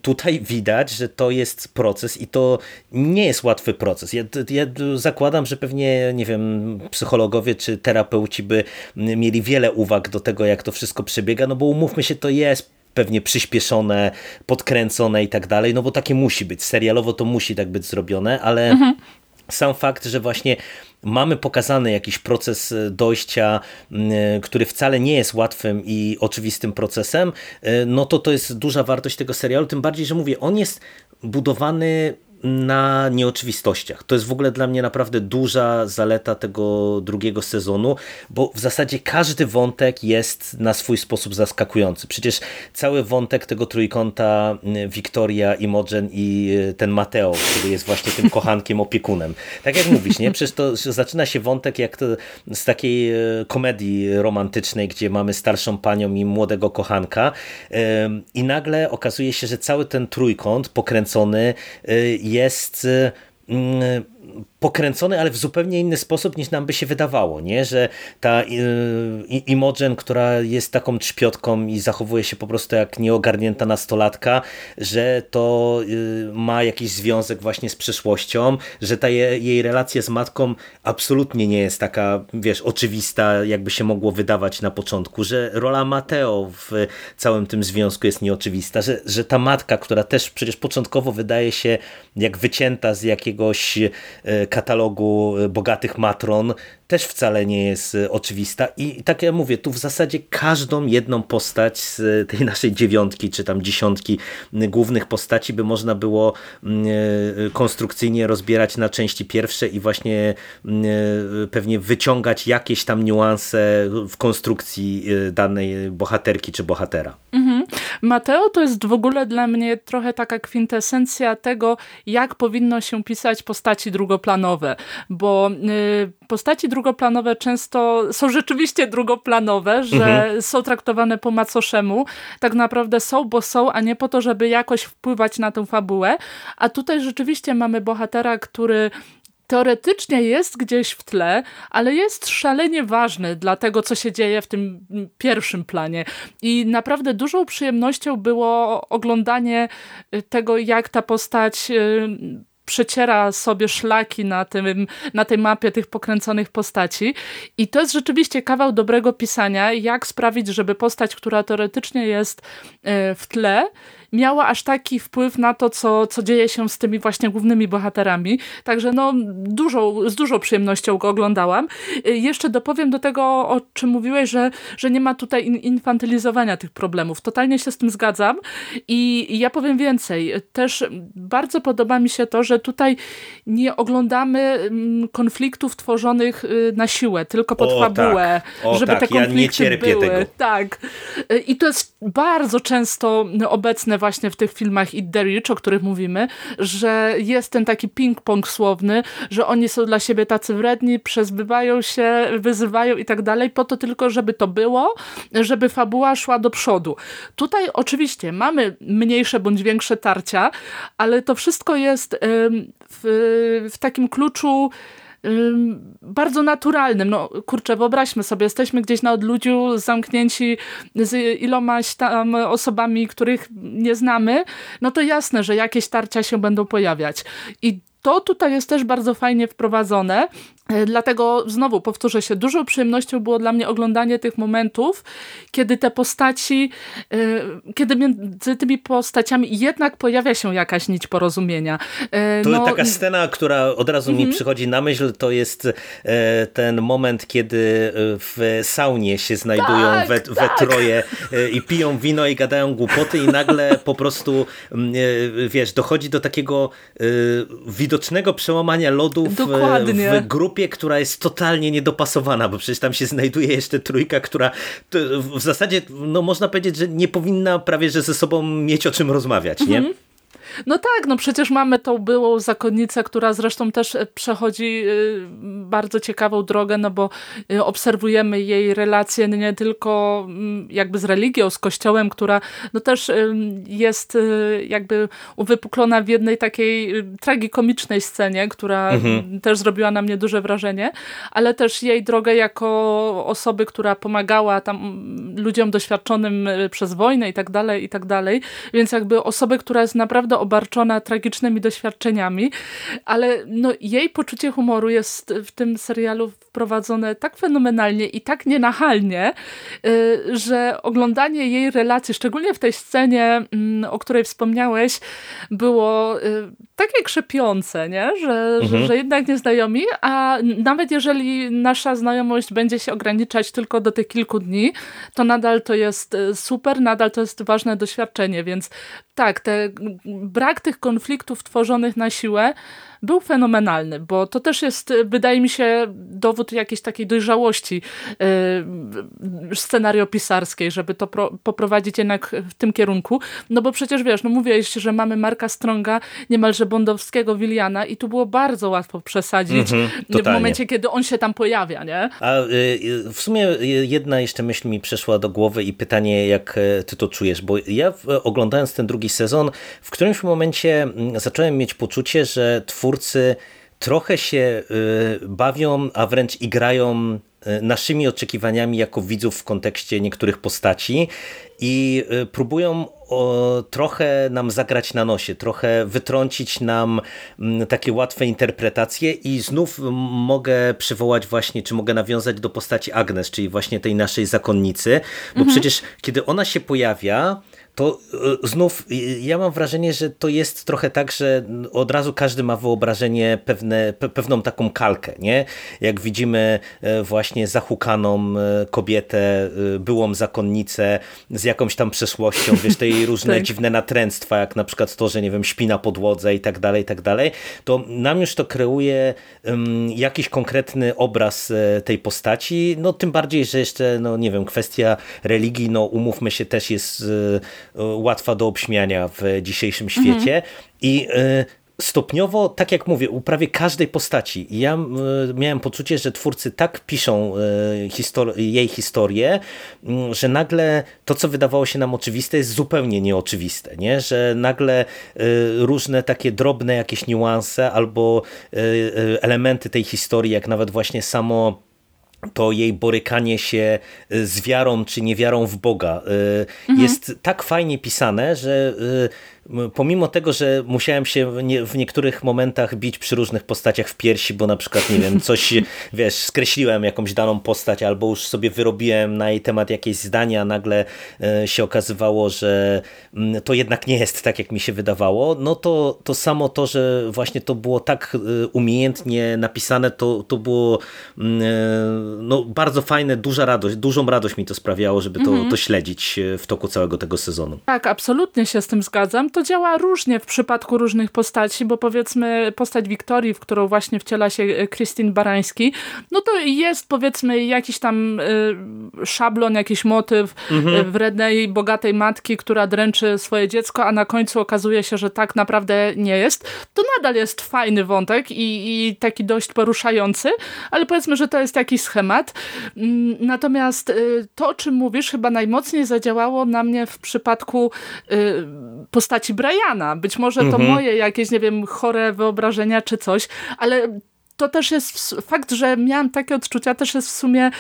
tutaj widać, że to jest proces i to nie jest łatwy proces. Ja, ja zakładam, że pewnie, nie wiem, psychologowie czy terapeuci by mieli wiele uwag do tego, jak to wszystko przebiega, no bo umówmy się, to jest pewnie przyspieszone, podkręcone i tak dalej, no bo takie musi być. Serialowo to musi tak być zrobione, ale mhm. sam fakt, że właśnie mamy pokazany jakiś proces e, dojścia, e, który wcale nie jest łatwym i oczywistym procesem, e, no to to jest duża wartość tego serialu, tym bardziej, że mówię, on jest budowany na nieoczywistościach. To jest w ogóle dla mnie naprawdę duża zaleta tego drugiego sezonu, bo w zasadzie każdy wątek jest na swój sposób zaskakujący. Przecież cały wątek tego trójkąta Wiktoria, Imogen i e, ten Mateo, który jest właśnie tym kochankiem, opiekunem. Tak jak mówisz, nie? Przecież to zaczyna się wątek jak to z takiej e, komedii romantycznej, gdzie mamy starszą panią i młodego kochanka i nagle okazuje się, że cały ten trójkąt pokręcony jest y, mm, pokręcony, ale w zupełnie inny sposób niż nam by się wydawało, nie? że ta y, Imogen, która jest taką trzpiotką i zachowuje się po prostu jak nieogarnięta nastolatka, że to y, ma jakiś związek właśnie z przyszłością, że ta je, jej relacja z matką absolutnie nie jest taka, wiesz, oczywista, jakby się mogło wydawać na początku, że rola Mateo w całym tym związku jest nieoczywista, że, że ta matka, która też przecież początkowo wydaje się jak wycięta z jakiegoś katalogu e, bogatych matron też wcale nie jest e, oczywista i tak jak mówię, tu w zasadzie każdą jedną postać z tej naszej dziewiątki, czy tam dziesiątki głównych postaci by można było konstrukcyjnie rozbierać na części pierwsze i właśnie pewnie wyciągać jakieś tam niuanse w konstrukcji danej bohaterki czy bohatera. Mhm. Mateo to jest w ogóle dla mnie trochę taka kwintesencja tego, jak powinno się pisać postaci drugoplanowe, bo y, postaci drugoplanowe często są rzeczywiście drugoplanowe, że mhm. są traktowane po macoszemu. Tak naprawdę są, bo są, a nie po to, żeby jakoś wpływać na tę fabułę. A tutaj rzeczywiście mamy bohatera, który teoretycznie jest gdzieś w tle, ale jest szalenie ważny dla tego, co się dzieje w tym pierwszym planie. I naprawdę dużą przyjemnością było oglądanie tego, jak ta postać y, przeciera sobie szlaki na, tym, na tej mapie tych pokręconych postaci. I to jest rzeczywiście kawał dobrego pisania, jak sprawić, żeby postać, która teoretycznie jest y, w tle, miała aż taki wpływ na to, co, co dzieje się z tymi właśnie głównymi bohaterami. Także no, dużą, z dużą przyjemnością go oglądałam. Y, jeszcze dopowiem do tego, o czym mówiłeś, że, że nie ma tutaj infantylizowania tych problemów. Totalnie się z tym zgadzam i ja powiem więcej. Też bardzo podoba mi się to, że tutaj nie oglądamy mm, konfliktów tworzonych y, na siłę, tylko pod o, fabułę, tak. o, żeby tak. te konflikty ja były. Tego. Tak. Y, I to jest bardzo często obecne właśnie w tych filmach Eat the Rich, o których mówimy, że jest ten taki ping-pong słowny, że oni są dla siebie tacy wredni, przezbywają się, wyzywają i tak dalej, po to tylko, żeby to było, żeby fabuła szła do przodu. Tutaj oczywiście mamy mniejsze bądź większe tarcia, ale to wszystko jest w, w takim kluczu bardzo naturalnym. No kurczę, wyobraźmy sobie, jesteśmy gdzieś na odludziu, zamknięci z ilomaś tam osobami, których nie znamy, no to jasne, że jakieś tarcia się będą pojawiać. I to tutaj jest też bardzo fajnie wprowadzone, dlatego znowu powtórzę się, dużą przyjemnością było dla mnie oglądanie tych momentów, kiedy te postaci, e, kiedy między tymi postaciami jednak pojawia się jakaś nić porozumienia. E, to no, taka scena, która od razu mi mhm. przychodzi na myśl, to jest ten moment, kiedy w saunie się znajdują tak, we, tak. we troje i piją wino i gadają głupoty i nagle po prostu, wiesz, dochodzi do takiego widocznego przełamania lodów w grupie, która jest totalnie niedopasowana, bo przecież tam się znajduje jeszcze trójka, która w zasadzie, no można powiedzieć, że nie powinna prawie że ze sobą mieć o czym rozmawiać, nie? Mhm. No tak, no przecież mamy tą byłą zakonnicę, która zresztą też e, przechodzi e, bardzo ciekawą drogę, no bo e, obserwujemy jej relacje nie tylko mm, jakby z religią, z kościołem, która no też jest jakby uwypuklona w jednej takiej tragikomicznej scenie, która mhm. też zrobiła na mnie duże wrażenie, ale też jej drogę jako osoby, która pomagała tam ludziom doświadczonym przez wojnę i tak dalej, i tak dalej, więc jakby osoby, która jest naprawdę obarczona tragicznymi doświadczeniami, ale no, jej poczucie humoru jest w tym serialu wprowadzone tak fenomenalnie i tak nienachalnie, y, że oglądanie jej relacji, szczególnie w tej scenie, mm, o której wspomniałeś, było y, takie krzepiące, nie? Że, mhm. że, jednak nieznajomi, a nawet jeżeli nasza znajomość będzie się ograniczać tylko do tych kilku dni, to nadal to jest y, super, nadal to jest ważne doświadczenie, więc tak, te, brak tych konfliktów tworzonych na siłę był fenomenalny, bo to też jest, wydaje mi się, dowód jakiejś takiej dojrzałości yy, scenariopisarskiej, żeby to pro, poprowadzić jednak w tym kierunku. No bo przecież wiesz, no mówiłeś, że mamy Marka Stronga, niemalże bondowskiego Williana i tu było bardzo łatwo przesadzić mm -hmm, w momencie, kiedy on się tam pojawia, nie? A y, w sumie jedna jeszcze myśl mi przeszła do głowy i pytanie, jak e, ty to czujesz, bo ja oglądając ten drugi sezon, w którymś momencie mm, zacząłem mieć poczucie, że twórcy trochę się y, bawią, a wręcz igrają y, naszymi oczekiwaniami jako widzów w kontekście niektórych postaci i y, próbują trochę nam zagrać na nosie, trochę wytrącić nam mm, takie łatwe interpretacje i znów mogę przywołać właśnie, czy mogę nawiązać do postaci Agnes, czyli właśnie tej naszej zakonnicy, bo mhm. przecież kiedy ona się pojawia, to e, znów ja mam wrażenie, że to jest trochę tak, że od razu każdy ma wyobrażenie, pewne, pe, pewną taką kalkę, nie? Jak widzimy e, właśnie zahukaną e, kobietę, byłą zakonnicę z jakąś tam przeszłością, wiesz, tej różne tak. dziwne natręctwa, jak na przykład to, że nie wiem, śpi na podłodze i tak dalej, i tak dalej, to nam już to kreuje um, jakiś konkretny obraz tej postaci, no tym bardziej, że jeszcze, no nie wiem, kwestia religii, no umówmy się, też jest E, łatwa do obśmiania w dzisiejszym mhm. świecie. I e, stopniowo, tak jak mówię, u prawie każdej postaci. Ja e, miałem poczucie, że twórcy tak piszą jej historię, że nagle to, co wydawało się nam oczywiste, jest zupełnie nieoczywiste. Nie? Że nagle różne takie drobne jakieś niuanse albo elementy tej historii, jak nawet właśnie samo to jej borykanie się z wiarą czy niewiarą w Boga mhm. jest tak fajnie pisane, że pomimo tego, że musiałem się w niektórych momentach bić przy różnych postaciach w piersi, bo na przykład, nie wiem, coś, wiesz, skreśliłem jakąś daną postać, albo już sobie wyrobiłem na jej temat jakieś zdania, a nagle e, się okazywało, że to jednak nie jest tak, jak mi się wydawało, no to, to samo to, że właśnie to było tak e, umiejętnie napisane, to, to było e, no, bardzo fajne, duża radość, dużą radość mi to sprawiało, żeby to, mhm. to śledzić w toku całego tego sezonu. Tak, absolutnie się z tym zgadzam. To to działa różnie w przypadku różnych postaci, bo powiedzmy postać Wiktorii, w którą właśnie wciela się Krystyn e, Barański, no to jest powiedzmy jakiś tam y, szablon, jakiś motyw mhm. E, wrednej, bogatej matki, która dręczy swoje dziecko, a na końcu okazuje się, że tak naprawdę nie jest. To nadal jest fajny wątek i, i taki dość poruszający, ale powiedzmy, że to jest jakiś schemat. Mm, natomiast y, to, o czym mówisz, chyba najmocniej zadziałało na mnie w przypadku y, postaci postaci Briana. Być może to mhm. moje jakieś, nie wiem, chore wyobrażenia czy coś, ale to też jest fakt, że miałam takie odczucia, też jest w sumie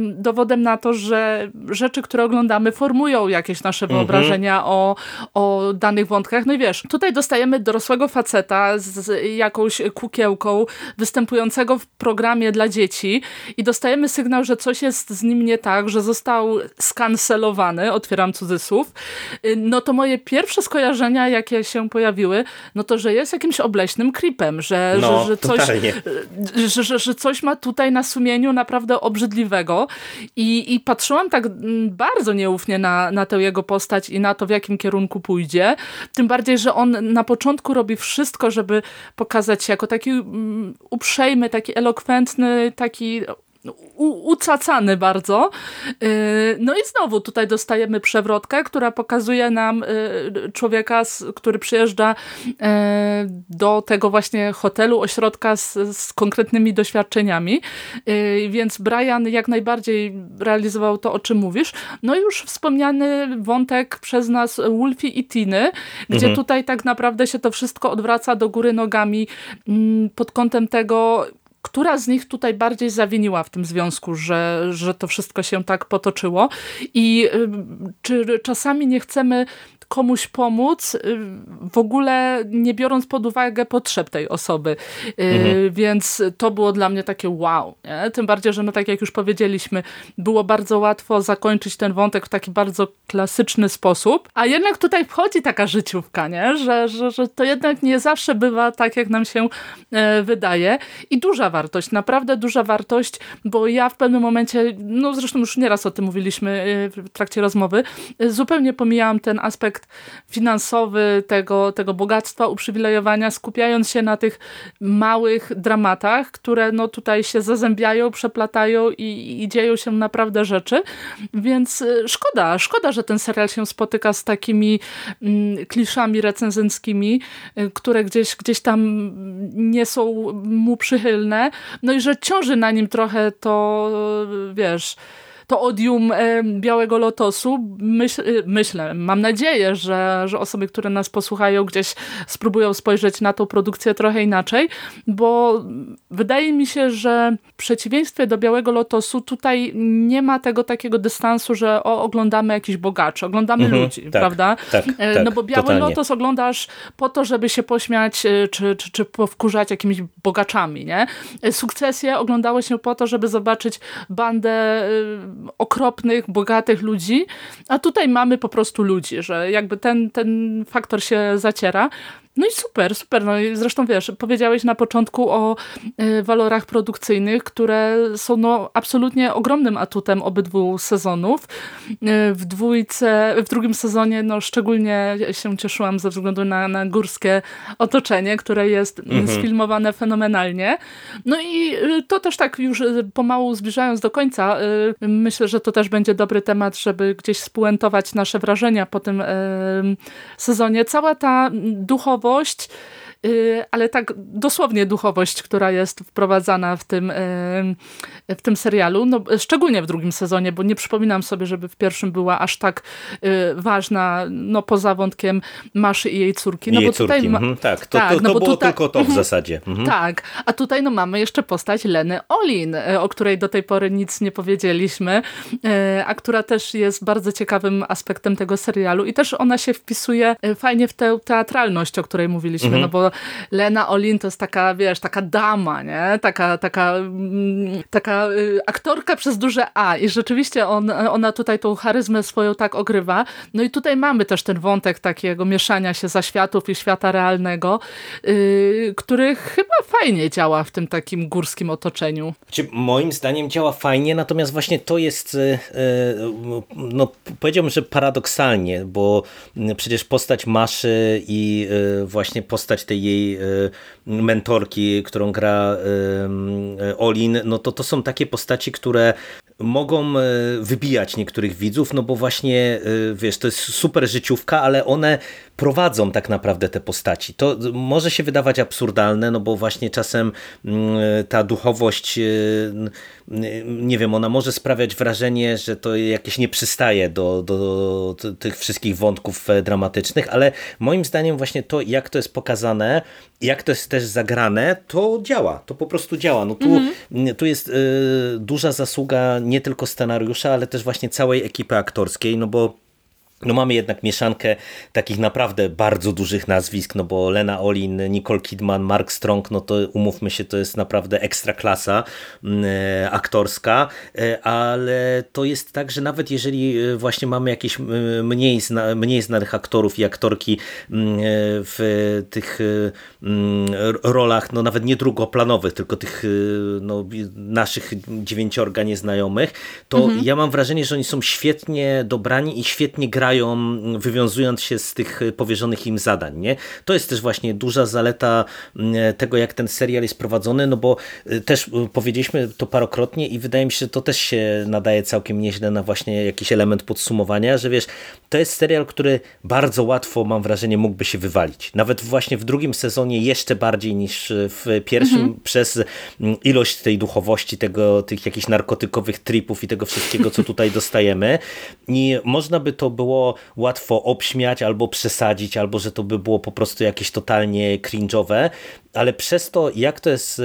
dowodem na to, że rzeczy, które oglądamy, formują jakieś nasze mhm. wyobrażenia o, o danych wątkach. No i wiesz, tutaj dostajemy dorosłego faceta z jakąś kukiełką występującego w programie dla dzieci i dostajemy sygnał, że coś jest z nim nie tak, że został skancelowany, otwieram cudzysłów. Y, no to moje pierwsze skojarzenia, jakie się pojawiły, no to, że jest jakimś obleśnym creepem, że, no, że, że coś, że, że, że coś ma tutaj na sumieniu naprawdę obrzydliwego i, i patrzyłam tak mm, bardzo nieufnie na, na tę jego postać i na to, w jakim kierunku pójdzie. Tym bardziej, że on na początku robi wszystko, żeby pokazać się jako taki um, uprzejmy, taki elokwentny, taki ucacany bardzo. Y, no i znowu tutaj dostajemy przewrotkę, która pokazuje nam y, człowieka, który przyjeżdża y, do tego właśnie hotelu, ośrodka z, z konkretnymi doświadczeniami. Więc Brian jak najbardziej realizował to, o czym mówisz. No i już wspomniany wątek przez nas Wolfie i Tiny, gdzie mhm. tutaj tak naprawdę się to wszystko odwraca do góry nogami mm, pod kątem tego, która z nich tutaj bardziej zawiniła w tym związku, że, że to wszystko się tak potoczyło? I y, czy czasami nie chcemy komuś pomóc, y, w ogóle nie biorąc pod uwagę potrzeb tej osoby. Y, mhm. Więc to było dla mnie takie wow. Nie? Tym bardziej, że no tak jak już powiedzieliśmy, było bardzo łatwo zakończyć ten wątek w taki bardzo klasyczny sposób, a jednak tutaj wchodzi taka życiówka, nie? Że, że, że to jednak nie zawsze bywa tak, jak nam się e, wydaje. I duża wartość, naprawdę duża wartość, bo ja w pewnym momencie, no zresztą już nieraz o tym mówiliśmy e, w trakcie rozmowy, e, zupełnie pomijałam ten aspekt finansowy tego, tego bogactwa, uprzywilejowania, skupiając się na tych małych dramatach, które no tutaj się zazębiają, przeplatają i, i dzieją się naprawdę rzeczy, więc szkoda, szkoda, że ten serial się spotyka z takimi mm, kliszami recenzenckimi, y, które gdzieś, gdzieś tam nie są mu przychylne, no i że ciąży na nim trochę to, wiesz to odium e, Białego Lotosu. Myśl, e, myślę, mam nadzieję, że, że osoby, które nas posłuchają gdzieś spróbują spojrzeć na tą produkcję trochę inaczej, bo wydaje mi się, że w przeciwieństwie do Białego Lotosu tutaj nie ma tego takiego dystansu, że o, oglądamy jakichś bogaczy, oglądamy mhm, ludzi, tak, prawda? Tak, e, tak, no bo Biały totalnie. Lotos oglądasz po to, żeby się pośmiać czy, czy, czy powkurzać jakimiś bogaczami, nie? Sukcesję oglądało się po to, żeby zobaczyć bandę okropnych, bogatych ludzi, a tutaj mamy po prostu ludzi, że jakby ten, ten faktor się zaciera. No i super, super. No i zresztą wiesz, powiedziałeś na początku o y, walorach produkcyjnych, które są no, absolutnie ogromnym atutem obydwu sezonów. Y, w dwójce, w drugim sezonie no, szczególnie się cieszyłam ze względu na, na górskie otoczenie, które jest mhm. sfilmowane fenomenalnie. No i y, to też tak już pomału zbliżając do końca, myślę, że to też będzie dobry temat, żeby gdzieś spuentować nasze wrażenia po tym sezonie. Cała ta duchowa duchowość, y, ale tak dosłownie duchowość, która jest wprowadzana w tym, y, w tym serialu, no, szczególnie w drugim sezonie, bo nie przypominam sobie, żeby w pierwszym była aż tak y, ważna, no poza wątkiem Maszy i jej córki. No jej bo tutaj córki, mhm, tak, to, tak, to, to, no bo było tutaj, tylko to w mhm. zasadzie. Mhm. Tak, a tutaj no mamy jeszcze postać Leny Olin, o której do tej pory nic nie powiedzieliśmy, a która też jest bardzo ciekawym aspektem tego serialu i też ona się wpisuje fajnie w tę teatralność, o której której mówiliśmy, mhm. no bo Lena Olin to jest taka, wiesz, taka dama, nie? Taka, taka, mm, taka y, aktorka przez duże A i rzeczywiście on, ona tutaj tą charyzmę swoją tak ogrywa. No i tutaj mamy też ten wątek takiego mieszania się zaświatów i świata realnego, yy, który chyba fajnie działa w tym takim górskim otoczeniu. Znaczy, moim zdaniem działa fajnie, natomiast właśnie to jest, yy, no powiedziałbym, że paradoksalnie, bo przecież postać Maszy i yy, właśnie postać tej jej e, mentorki, którą gra e, Olin, no to to są takie postaci, które mogą e, wybijać niektórych widzów, no bo właśnie, wiesz, to jest super życiówka, ale one prowadzą tak naprawdę te postaci. To może się wydawać absurdalne, no bo właśnie czasem mm, ta duchowość, nie wiem, ona może sprawiać wrażenie, że to jakieś nie przystaje do, do, tych wszystkich wątków dramatycznych, ale moim zdaniem właśnie to, jak jak to jest pokazane, jak to jest też zagrane, to działa. To po prostu działa. No tu, mhm. tu jest y, duża zasługa nie tylko scenariusza, ale też właśnie całej ekipy aktorskiej, no bo no mamy jednak mieszankę takich naprawdę bardzo dużych nazwisk, no bo Lena Olin, Nicole Kidman, Mark Strong, no to umówmy się, to jest naprawdę ekstra klasa mm, e, aktorska, e, ale to jest tak, że nawet jeżeli e, właśnie mamy jakieś mniej, zna, mniej znanych aktorów i aktorki mm, w tych mm, rolach, no nawet nie drugoplanowych, tylko tych no, naszych dziewięciorga nieznajomych, to mhm. ja mam wrażenie, że oni są świetnie dobrani i świetnie grają grają, wywiązując się z tych powierzonych im zadań. Nie? To jest też właśnie duża zaleta mm, tego, jak ten serial jest prowadzony, no bo y, też y, powiedzieliśmy to parokrotnie i wydaje mi się, że to też się nadaje całkiem nieźle na właśnie jakiś element podsumowania, że wiesz, to jest serial, który bardzo łatwo, mam wrażenie, mógłby się wywalić. Nawet właśnie w drugim sezonie jeszcze bardziej niż w pierwszym, mhm. przez ilość tej duchowości, tego, tych jakichś narkotykowych tripów i tego wszystkiego, co tutaj dostajemy. I można by to było było łatwo obśmiać albo przesadzić, albo że to by było po prostu jakieś totalnie cringe'owe, ale przez to, jak to jest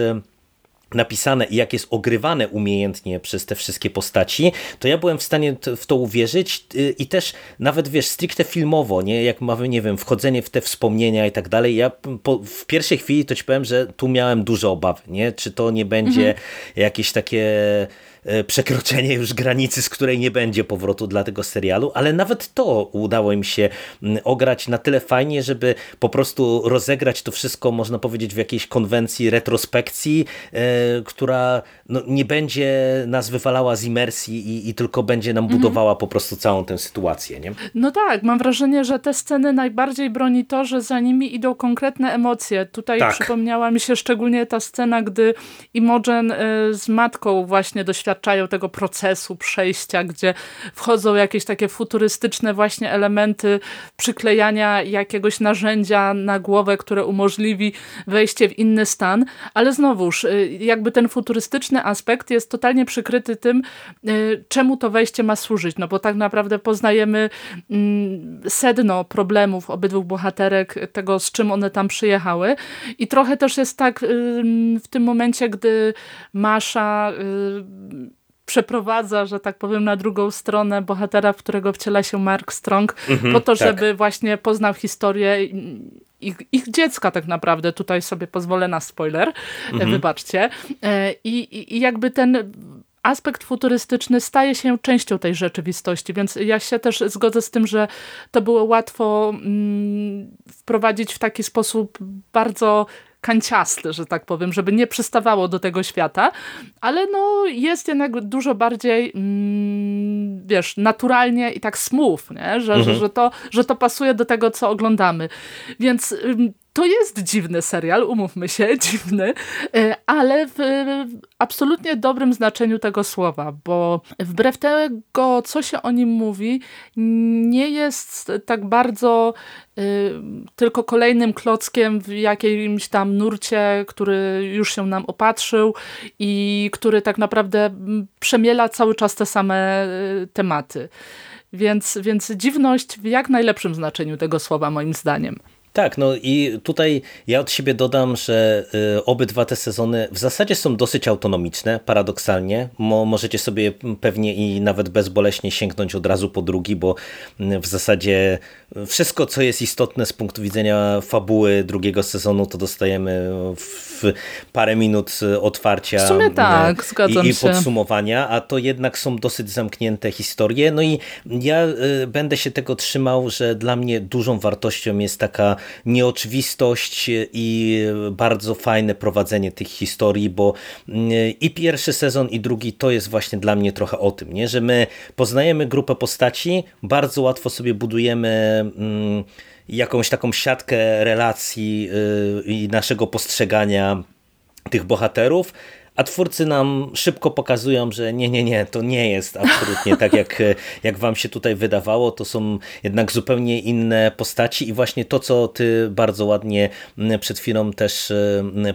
napisane i jak jest ogrywane umiejętnie przez te wszystkie postaci, to ja byłem w stanie w to uwierzyć y, i też nawet wiesz, stricte filmowo, nie, jak mamy, nie wiem, wchodzenie w te wspomnienia i tak dalej, ja po, w pierwszej chwili to ci powiem, że tu miałem duże obawy, nie, czy to nie będzie mhm. jakieś takie przekroczenie już granicy, z której nie będzie powrotu dla tego serialu, ale nawet to udało im się mm, ograć na tyle fajnie, żeby po prostu rozegrać to wszystko, można powiedzieć, w jakiejś konwencji retrospekcji, e, która no, nie będzie nas wywalała z imersji i, i tylko będzie nam budowała po prostu całą tę sytuację. Nie? No tak, mam wrażenie, że te sceny najbardziej broni to, że za nimi idą konkretne emocje. Tutaj tak. przypomniała mi się szczególnie ta scena, gdy Imogen e, z matką właśnie doświadcza doświadczają tego procesu przejścia, gdzie wchodzą jakieś takie futurystyczne właśnie elementy przyklejania jakiegoś narzędzia na głowę, które umożliwi wejście w inny stan, ale znowuż y, jakby ten futurystyczny aspekt jest totalnie przykryty tym, y, czemu to wejście ma służyć, no bo tak naprawdę poznajemy mm, sedno problemów obydwu bohaterek, tego z czym one tam przyjechały. I trochę też jest tak w tym momencie, gdy Masza y, przeprowadza, że tak powiem, na drugą stronę bohatera, w którego wciela się Mark Strong, mhm, po to, tak. żeby właśnie poznał historię ich, ich, dziecka tak naprawdę. Tutaj sobie pozwolę na spoiler, mhm. wybaczcie. E, I, I jakby ten aspekt futurystyczny staje się częścią tej rzeczywistości, więc ja się też zgodzę z tym, że to było łatwo mm, wprowadzić w taki sposób bardzo kanciasty, że tak powiem, żeby nie przystawało do tego świata, ale no jest jednak dużo bardziej mm, wiesz, naturalnie i tak smooth, nie? Że, mhm. że, że, to, że to pasuje do tego, co oglądamy. Więc to jest dziwny serial, umówmy się, dziwny, e, ale w absolutnie dobrym znaczeniu tego słowa, bo wbrew tego, co się o nim mówi, nie jest tak bardzo y, tylko kolejnym klockiem w jakimś tam nurcie, który już się nam opatrzył i który tak naprawdę przemiela cały czas te same y, tematy. Więc, więc dziwność w jak najlepszym znaczeniu tego słowa moim zdaniem. Tak, no i tutaj ja od siebie dodam, że y, obydwa te sezony w zasadzie są dosyć autonomiczne, paradoksalnie. Mo, możecie sobie pewnie i nawet bezboleśnie sięgnąć od razu po drugi, bo y, w zasadzie wszystko, co jest istotne z punktu widzenia fabuły drugiego sezonu, to dostajemy w parę minut otwarcia w sumie tak, i, i podsumowania, a to jednak są dosyć zamknięte historie. No i ja y, będę się tego trzymał, że dla mnie dużą wartością jest taka nieoczywistość i bardzo fajne prowadzenie tych historii, bo mm, i pierwszy sezon i drugi to jest właśnie dla mnie trochę o tym, nie? że my poznajemy grupę postaci, bardzo łatwo sobie budujemy mm, jakąś taką siatkę relacji y, i naszego postrzegania tych bohaterów, a twórcy nam szybko pokazują, że nie, nie, nie, to nie jest absolutnie tak, jak, jak wam się tutaj wydawało. To są jednak zupełnie inne postaci i właśnie to, co ty bardzo ładnie przed chwilą też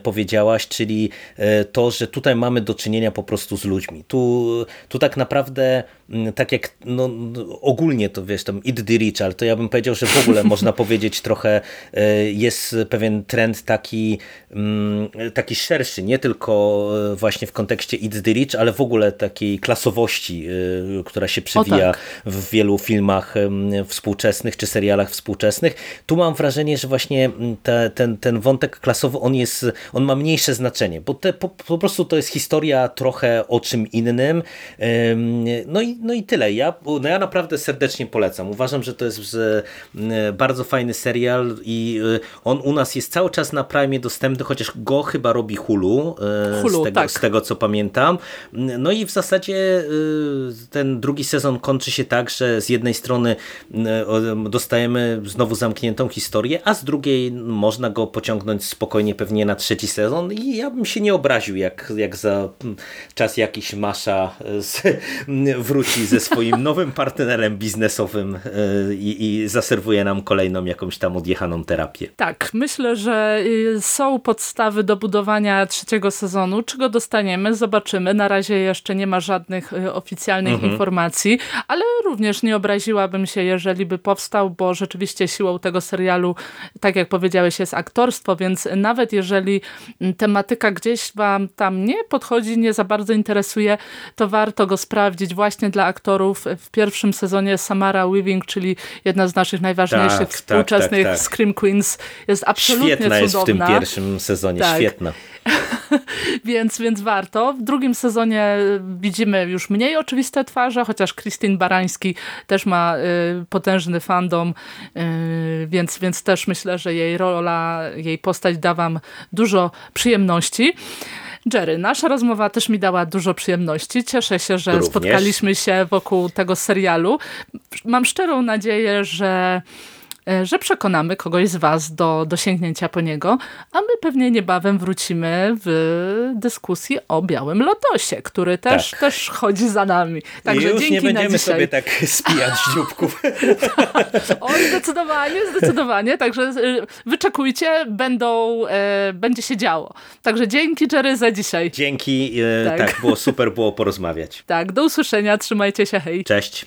powiedziałaś, czyli e, to, że tutaj mamy do czynienia po prostu z ludźmi. Tu, tu tak naprawdę tak jak no, ogólnie to wiesz, tam Eat the Rich, ale to ja bym powiedział, że w ogóle można powiedzieć trochę e, jest pewien trend taki, taki szerszy, nie tylko e, właśnie w kontekście Eat the Rich, ale w ogóle takiej klasowości, e, która się przewija tak. w wielu filmach współczesnych czy serialach współczesnych. Tu mam wrażenie, że właśnie te, ten, ten wątek klasowy, on jest, on ma mniejsze znaczenie, bo te, po, po prostu to jest historia trochę o czym innym. No i no i tyle. Ja, no ja naprawdę serdecznie polecam. Uważam, że to jest bardzo fajny serial i y, on u nas jest cały czas na Prime dostępny, chociaż go chyba robi Hulu, y, Hulu z, tego, tak. z tego co pamiętam. No i w zasadzie ten drugi sezon kończy się tak, że z jednej strony dostajemy znowu zamkniętą historię, a z drugiej można go pociągnąć spokojnie pewnie na trzeci sezon i ja bym się nie obraził, jak, jak za czas jakiś Masza wróci wróci ze swoim nowym partnerem biznesowym i, i zaserwuje nam kolejną jakąś tam odjechaną terapię. Tak, myślę, że y, są podstawy do budowania trzeciego sezonu. Czy go dostaniemy? Zobaczymy. Na razie jeszcze nie ma żadnych y, oficjalnych mhm. informacji, ale również nie obraziłabym się, jeżeli by powstał, bo rzeczywiście siłą tego serialu, tak jak powiedziałeś, jest aktorstwo, więc nawet jeżeli mm, tematyka gdzieś wam tam nie podchodzi, nie za bardzo interesuje, to warto go sprawdzić właśnie dla aktorów. W pierwszym sezonie Samara Weaving, czyli jedna z naszych najważniejszych tak, współczesnych tak, tak, tak. Scream Queens, jest absolutnie Świetna cudowna. jest w tym pierwszym sezonie, tak. świetna. więc, więc warto. W drugim sezonie widzimy już mniej oczywiste twarze, chociaż Christine Barański też ma y, potężny fandom, y, więc, więc też myślę, że jej rola, jej postać da wam dużo przyjemności. Jerry, nasza rozmowa też mi dała dużo przyjemności. Cieszę się, że Również. spotkaliśmy się wokół tego serialu. Mam szczerą nadzieję, że że przekonamy kogoś z Was do, do sięgnięcia po niego, a my pewnie niebawem wrócimy w dyskusji o Białym Lotosie, który też, tak. też chodzi za nami. Także I już dzięki nie będziemy sobie tak spijać dzióbków. o, zdecydowanie, zdecydowanie. Także e, wyczekujcie, będą, e, będzie się działo. Także dzięki Jerry za dzisiaj. Dzięki, e, tak. tak, było super było porozmawiać. Tak, do usłyszenia, trzymajcie się, hej. Cześć.